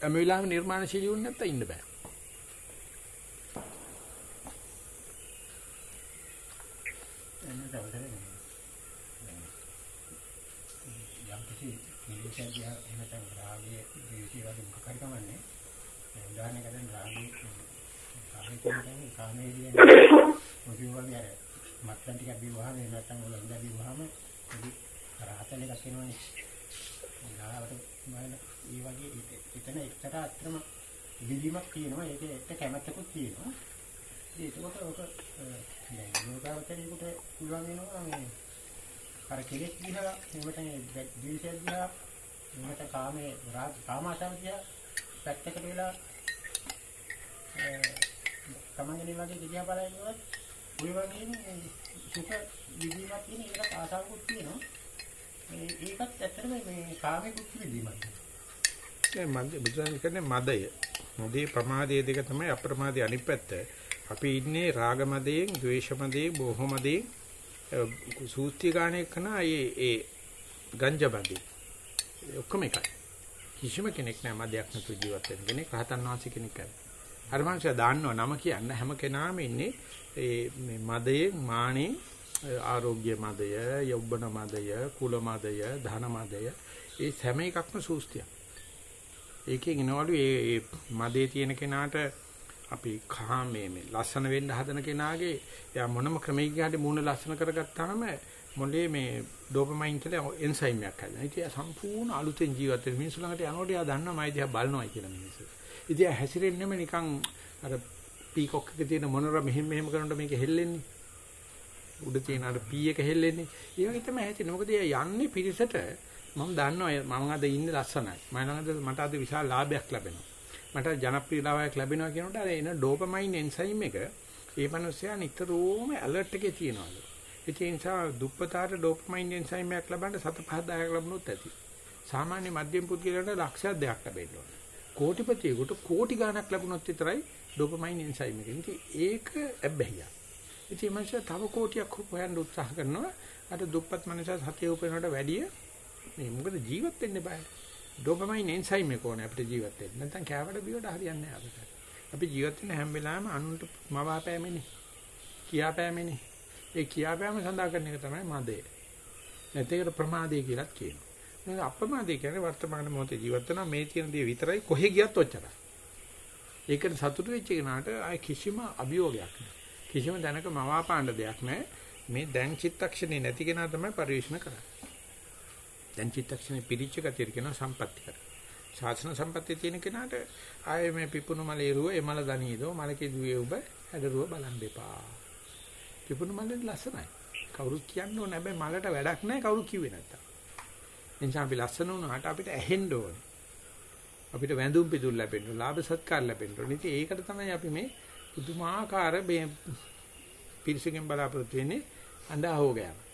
Speaker 1: හැම වෙලාවෙම නිර්මාණශීලී වුණ නැත්නම් ඉන්න බෑ.
Speaker 5: එන්න දවසට යම් කිසි නිවිෂය එහෙම රාගයේ ජීවිතය වගේ මොකක් හරි කමන්නේ උදාහරණයකට රාගයේ කාමයේ කියන්නේ කාමයේ කියන්නේ මොකද වගේ අර මත්පැන් ටිකක් බිව්වහම එහෙම නැත්නම් ඔය ඉඳලා බිව්වහම පොඩි රහතල එකක් එනවනේ ඊළාවට මම ඒ වගේ එතන එක්තරා අත්‍තරම විවිමක් තියෙනවා ඒකේ එක්ක කැමැත්තකුත් තියෙනවා ඒකකොට ඔක දැන් යෝගාවචරයකට පුළුවන් වෙනවා මේ අර කෙලෙස් දිහා එහෙමට ජීවිතය දිහා එහෙමට කාමයේ රාග කාමාශාව දිහා පැත්තකට වෙලා තමන්ගේ වගේ දිහා බලනකොට ඔය වගේම සුඛ විදීමක් තියෙන ඒකට ආසාවකුත් තියෙනවා. මේ ඒකත් ඇත්තටම මේ කාමයේ කුක් විදීමක්
Speaker 1: ඒ මන්ද බුදුන් කියන්නේ මදය. මදේ ප්‍රමාදයේ දෙක තමයි අප්‍රමාදයේ අනිත් පැත්ත. අපි ඉන්නේ රාග මදයෙන්, ද්වේෂ මදයෙන්, බොහෝ මදයෙන් සූත්‍ය ගානේ කරන ඒ ඒ ගංජා මදේ. ඔක්කොම එකයි. කිසිම කෙනෙක් නෑ මදයක් නැතුව ජීවත් වෙන කෙනෙක් රහතන් වහන්සේ කෙනෙක් නෑ. අර මනුස්සයා දාන්නව නම කියන්න හැම කෙනාම ඉන්නේ ඒ මේ මදයෙන්, මානෙන් ආරෝග්‍ය මදය, යොබ්බන මදය, කුල මදය, ධන මදය ඒ හැම එකක්ම සූස්තියක්. ඒකෙන් එනවලු ඒ මදේ තියෙන කෙනාට අපි කාමයේ මේ ලස්සන වෙන්න හදන කෙනාගේ එයා මොනම ක්‍රමයකින් හරි මූණ ලස්සන කරගත්තාම මොලේ මේ ඩෝපමයින් කියලා එන්සයිම් එකක් හැදෙනවා. ඉතින් එයා සම්පූර්ණ අලුතෙන් ජීවත් වෙන මිනිස්සු ළඟට යනකොට එයා දන්නවා මයි දිහා බලනවායි කියලා මිනිස්සු. ඉතින් එයා හැසිරෙන්නෙම නිකන් අර පීකොක් එකේ තියෙන මොනර මෙහෙම මෙහෙම කරනකොට මේක හෙල්ලෙන්නේ. උඩ තියෙන අර පී එක හෙල්ලෙන්නේ. ඒ වගේ තමයි හැදෙන්නේ. මොකද එයා යන්නේ පිරිසට මම දන්නවා මම අද ඉන්නේ ලස්සනයි. මම ළඟද මට අද විශාල ලාභයක් ලැබෙනවා. මට ජනප්‍රියතාවයක් ලැබෙනවා කියනකොට අර එන ඩෝපමයින් එන්සයිම් එක ඒ මනුස්සයා නිතරම ඇලර්ට් එකේ තියනවාලු. ඒ නිසා දුප්පතාට ඩෝපමයින් එන්සයිම් එකක් ලබන්න සත පහ දායක ලැබුණොත් ඇති. සාමාන්‍ය මධ්‍යම පුද්ගලයාට ලක්ෂයක් දෙකක් ලැබෙන්න ඕන. කෝටිපතියෙකුට කෝටි ගණක් ලැබුණොත් විතරයි ඩෝපමයින් එන්සයිම් එක. ඉතින් ඒක ඇබ්බැහිය. ඉතින් මනුස්සයා තව කෝටියක් හොයන්න උත්සාහ කරනවා. අර දුප්පත් මනුස්සයා සතිය උපයනකට වැඩිය මේ මොකද ජීවත් වෙන්න බෑ. ඩෝපමයින් එන්සයිම් එක ඕනේ අපිට ජීවත් වෙන්න. නැත්නම් කෑවට බිවට හරියන්නේ නැහැ අපිට. අපි ජීවත් වෙන හැම වෙලාවෙම අනුන්ට මවාපෑමනේ. කියාපෑමනේ. ඒ කියාපෑම සඳහා කරන එක තමයි මදය. නැත්නම් ප්‍රමාදය කියලාත් කියනවා. නේද අප්‍රමාදය කියන්නේ වර්තමාන මොහොතේ ජීවත් වෙනවා මේ තියෙන දේ විතරයි කොහෙ ගියත් ඔච්චරයි. ඒකට සතුටු වෙච්ච කෙනාට ආයි කිසිම අභියෝගයක් නැහැ. කිසිම දැනක මවාපාණ්ඩ දෙයක් නැහැ. මේ දැන් චිත්තක්ෂණේ නැති කෙනා තමයි පරිශන කරන්නේ. දැන් චිත්තක්ෂණේ පිරිච්ච ගතිය කියන සම්පත්‍ති කර. ශාසන සම්පත්තිය තියෙන කෙනාට ආයේ මේ පිපුණු මලේ රුව එමල දනීදෝ මලකේ දුවේ ඔබ හැදරුව බලන් දෙපා. පිපුණු මලේ ලස්සනයි. කවුරුත් කියන්න ඕනේ හැබැයි මලට වැඩක් නැහැ කවුරු කිව්වේ නැත්තම්. එනිසා අපි ලස්සන වුණාට අපිට ඇහෙන්න ඕනේ. අපිට වැඳුම් පිදුම් ලැබෙන්න, ලාභ සත්කාර ලැබෙන්න ඕනේ. ඉතින් ඒකට තමයි අපි මේ පුදුමාකාර පිරිසකින් බලාපොරොත්තු වෙන්නේ අඬා හොගෑම.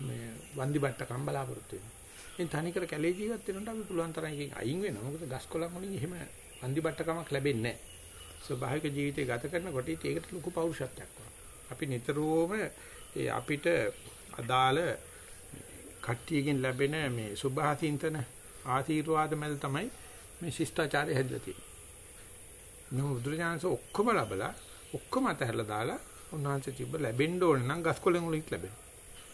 Speaker 1: මේ වන්දි බට්ටකම් බලාපොරොත්තු වෙනවා. ඉතින් තනිකර කැලේ ජීවත් වෙනකොට අපි පුළුවන් තරම් එකකින් අයින් වෙනවා. මොකද ගස් කොළන් වලින් එහෙම වන්දි බට්ටකමක් ලැබෙන්නේ නැහැ. ස්වභාවික ජීවිතය ගත කරනකොට ඒකට ලොකු පෞරුෂත්වයක් වුණා. අපි නිතරම ඒ අපිට අදාළ කට්ටියකින් ලැබෙන මේ සුභාසින්තන ආශිර්වාද මැද තමයි මේ ශිෂ්ටාචාරය හැදලා තියෙන්නේ. මේ බුදුරජාණන්සේ ඔක්කොම ලැබලා ඔක්කොම අතහැරලා දාලා උන්වහන්සේ තිබ්බ ලැබෙන්න ඕන නම් ගස් කොළන් වලින් ලැබෙනවා.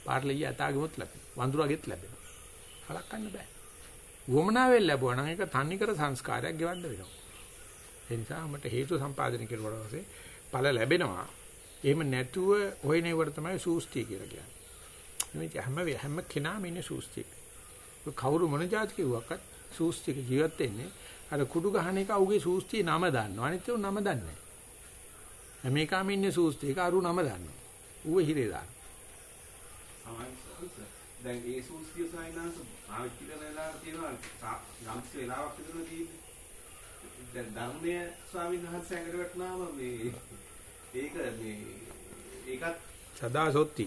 Speaker 1: පාර්ලිය යතාගෙමුත් ලැබෙනවා. වඳුරගෙත් ලැබෙනවා. හලක්වන්න බෑ. වොමනාවෙන් ලැබුවා නම් ඒක තන්නිකර සංස්කාරයක් ගෙවන්න වෙනවා. ඒ නිසා අපිට හේතු සම්පාදනය කෙරුවා පස්සේ ඵල ලැබෙනවා. එහෙම නැතුව හොයනේවට තමයි සූස්තිය කියලා කියන්නේ. මේ හැම වේ- හැම කෙනාම ඉන්නේ සූස්තිය. කවුරු මොන જાති කිව්වක්වත් සූස්තියක ජීවත් වෙන්නේ අර කුඩු ගහන එක අවුගේ සූස්තිය නම දන්නවා. අනිත් ඒවා නම දන්නේ නැහැ. හැම එකම ඉන්නේ සූස්තියක අරු නම දන්නවා. ඌව හිරේ දානවා.
Speaker 4: දැන් ඒ සූස්තිය සායනාස ආවිච්චි කරන වෙලාවට තියෙනවා ගම්ස් වෙලාවක් විතර තියෙන්නේ. දැන් ධර්මයේ ස්වාමීන් වහන්සේ ඇඟට වැටුනාම මේ ඒක මේ ඒකත්
Speaker 1: සදා සොත්ති.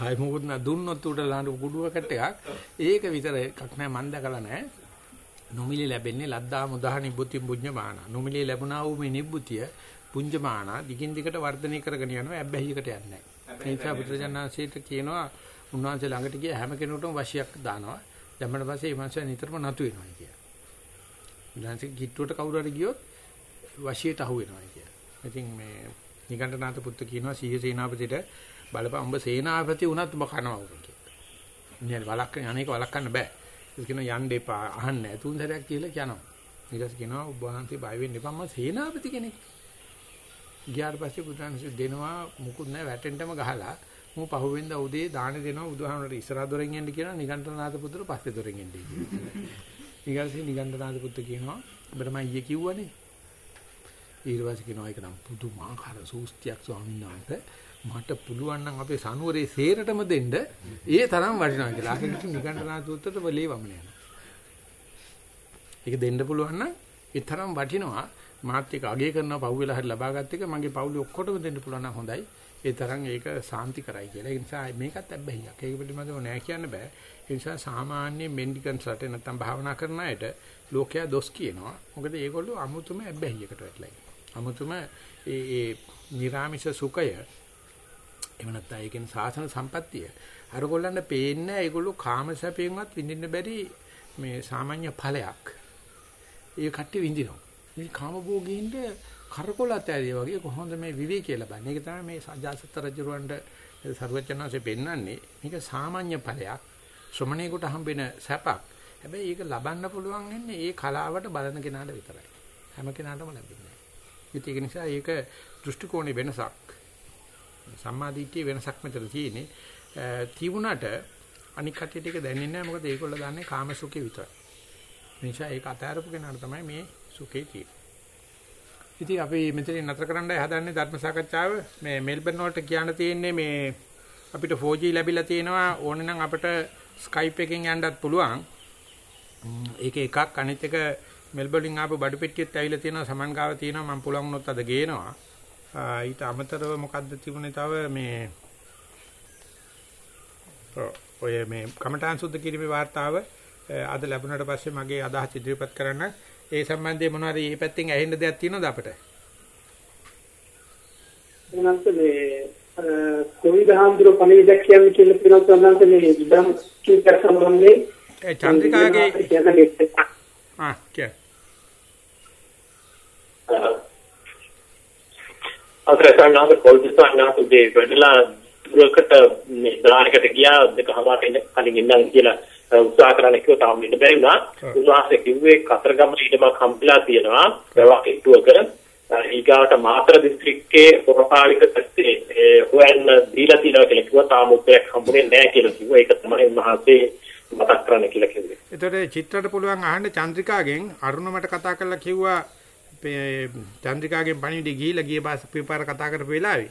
Speaker 1: හයි මොකුත් නා දුන්නොත් උඩ ලාඳ කුඩුවකට එකක්. ඒක විතර එකක් නෑ මන් දැකලා නෑ. නොමිලේ ලැබෙන්නේ ලද්දා මුදා නිබ්බුති පුඤ්ඤමාන. නොමිලේ ලැබුණා වූ මේ නිබ්බුතිය පුඤ්ඤමාන දිගින් දිගට වර්ධනය කරගෙන යනවා ඇබ්බැහියකට යන්නේ නෑ. ඒ නිසා බුදුරජාණන්සේට කියනවා උන්වහන්සේ ළඟට ගිය හැම කෙනෙකුටම වශියක් දානවා. දැම්මම පස්සේ මේ මනුස්සයා නිතරම නතු වෙනවා කියලා. උන්වහන්සේ කිට්ටුවට කවුරු හරි ගියොත් වශියට අහු වෙනවා කියලා. ඉතින් මේ නිගණ්ඨනාත පුත්තු කියනවා සීහ සේනාපතිට බලපන් උඹ සේනාපති වුණත් උඹ කනවා උඹ කියලා. ඉන්නේ වලක් අනේක වලක් ගන්න බෑ. ඒක කියනවා යන්න එපා අහන්න නැහැ. තුන් සැරයක් කියලා කියනවා. ඊට පස්සේ කියනවා ඔබ වහන්සේ බය වෙන්න එපා මම සේනාපති කෙනෙක්. ගියාට පස්සේ බුදුන්සේ දෙනවා මුකුත් නැහැ වැටෙන්නම ගහලා මම පහුවෙන්ද උදේ දාන දෙනවා බුදුහාමරට ඉස්සරහ දොරෙන් එන්න කියනවා නිගණ්ඨනාත පුත්‍ර පස්සේ දොරෙන් එන්න කියනවා. ඊගල්සේ නිගණ්ඨනාත පුත්‍ර කියනවා ඔබට මම ඊයේ කිව්වනේ ඊට පස්සේ කියනවා ඒක නම් පුදුමාකාර සූස්තියක් ස්වාමීන් වහන්සේ මට පුළුවන් නම් අපේ සනුවරේ සේරටම දෙන්න ඒ තරම් වටිනවා කියලා. ආකෙකට නිගණ්ඨනාත උත්තරට වලේ වමන යනවා. ඒක දෙන්න පුළුවන් නම් ඒ තරම් වටිනවා. මාත් එක අගය කරනවා පහුවෙලා හරි ලබාගත් එක මගේ පවුලේ ඔක්කොටම දෙන්න පුළුවන් නම් හොඳයි. ඒ තරම් ඒක සාන්ති කරයි කියලා. ඒ නිසා මේකත් අබ්බැහියක්. ඒක පිළිබඳව නෑ කියන්න බෑ. ඒ නිසා සාමාන්‍ය මෙන්ඩිකන්ස් රටේ නැත්තම් භාවනා කරන අයට ලෝකයා දොස් කියනවා. මොකද ඒගොල්ලෝ අමුතුම අබ්බැහියකට වැටලා ඉන්නේ. අමුතුම ඒ ඒ නිර්ාමිෂ සුඛය එහෙම නැත්නම් ඒකෙන් සාසන සම්පත්තිය අර ගොල්ලන්ට පේන්නේ ඒගොල්ලෝ කාම සැපයෙන්වත් විඳින්න බැරි මේ සාමාන්‍ය ඵලයක්. ඒ කට්ටිය විඳිනවා. මේ කාම භෝගීන්ට කරකොලත් ඇරිය වගේ කොහොමද මේ විවේකී ලබන්නේ? ඒක තමයි මේ සජාසත් රජුරවන්ට සර්වචනanse පෙන්වන්නේ. මේක සාමාන්‍ය ඵලයක්. ශ්‍රමණේකට හම්බෙන සැපක්. හැබැයි ඒක ලබන්න පුළුවන් වෙන්නේ ඒ කලාවට බලන කෙනාට විතරයි. හැම කෙනාටම ලැබෙන්නේ නැහැ. ඒක නිසා ඒක දෘෂ්ටි කෝණේ වෙනසක්. සම්මාදිට්ඨිය වෙනසක් මෙතන තියෙන්නේ. තිබුණාට අනික් කටියට ඒක දැනෙන්නේ නැහැ මොකද ඒගොල්ලෝ දන්නේ කාම සුඛේ විතරයි. නිසා ඒක අතාරපු කෙනාට තමයි මේ සුඛේ තියෙන්නේ. ඉතින් අපි මෙතනින් නතර කරන්නයි හදන්නේ ධර්ම සාකච්ඡාව. මේ මෙල්බන් වලට කියන්න තියෙන්නේ මේ අපිට 4G ලැබිලා තියෙනවා ඕනේ නම් අපිට Skype එකෙන් යන්නත් පුළුවන්. ඒක එකක් අනිත් එක මෙල්බර්න් ආපු බඩු පෙට්ටියත් ඇවිල්ලා තියෙනවා සමන් ගාව තියෙනවා මම පුළුවන් වුණොත් අද ගේනවා. ඊට අමතරව මොකද්ද තිබුණේ තව මේ ඔය මේ කමඨාන් සුද්ධ කිරීමේ වාර්තාව අද ලැබුණාට පස්සේ මගේ අදහස් ඉදිරිපත් කරන්න ඒ සම්බන්ධයෙන් මොනවාරි මේ පැත්තෙන් ඇහෙන්න දෙයක් තියෙනවද අපිට?
Speaker 2: එනන්ත මේ කොවිද හාමුදුර පණිවිඩයක් කියන්නේ කියලා තියෙනවා සම්බන්ධ මේ ඉදම් කීක සම්බන්ධයෙන්
Speaker 1: ඒ චන්ද්‍රිකාගේ ආ කිය.
Speaker 3: අතර සංඝාත කොල්ද සංඝාත උදේ වැඩලා දුරකට මේ දායකට ගියා ඉන්න කලින් ඉන්නම් කියලා උත්සාහ කරන්න කිව්වා තාම ඉන්න බැරි වුණා. උන්වහන්සේ කිව්වේ කතරගම ඊටමක් හම්බෙලා තියෙනවා. වැවක් ඉටුවක ඊගාවට මාතර දිස්ත්‍රික්කයේ පොරපාලික පැත්තේ හොයන්න දීලා තියෙනවා කියලා කිව්වා. තාම උත්තරයක් හම්බුනේ නැහැ කියලා කිව්වා. ඒක තමයි උන්වහන්සේ මතක් කරන්න කියලා කිව්වේ.
Speaker 1: එතකොට චිත්‍රට පුළුවන් අහන්න චන්ද්‍රිකාගෙන් අරුණ මට කතා කරලා කිව්වා චන්ද්‍රිකාගෙන් පණිවිඩය ගිහිලා ගිය පිපාර කතා කරපු වෙලාවේ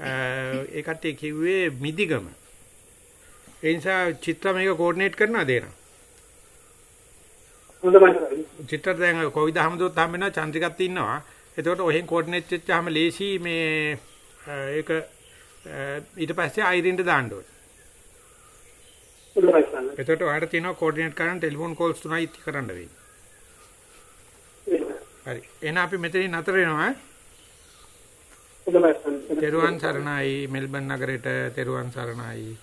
Speaker 1: ඒ කට්ටිය කිව්වේ මිදිගම. ඒ නිසා චිත්‍ර මේක කෝඩිනේට් කරනවා දෙනවා. චිත්‍ර දැන් කොවිද හැමදොත් හම් වෙනවා චන්ද්‍රිකත් ඉන්නවා. එතකොට ඔහෙන් කෝඩිනේට් වෙච්චාම ලේසි මේ ඒක ඊට පස්සේ අයිරින්ට දාන්න ඕනේ. එතකොට ඔයාලට තියෙනවා කෝඩිනේට් කරන්න ටෙලිෆෝන් කෝල්ස් තුනයි කරන්න වෙන්නේ. හරි. එහෙනම් අපි මෙතනින් නතර වෙනවා. තෙරුවන් සරණයි මෙල්බන් නගරයට තෙරුවන් සරණයි.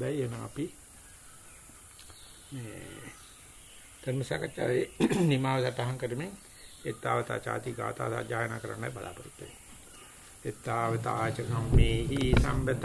Speaker 1: දැන් එනවා අපි මේ ධර්ම සාකච්ඡාවේ *clears throat* නිමාව සටහන් කරමින් එත්තාවතා ചാති ගාථා සජ්ජායනා කරන්නයි බලාපොරොත්තු වෙන්නේ. එත්තාවතා ච කම්මේහි සම්බත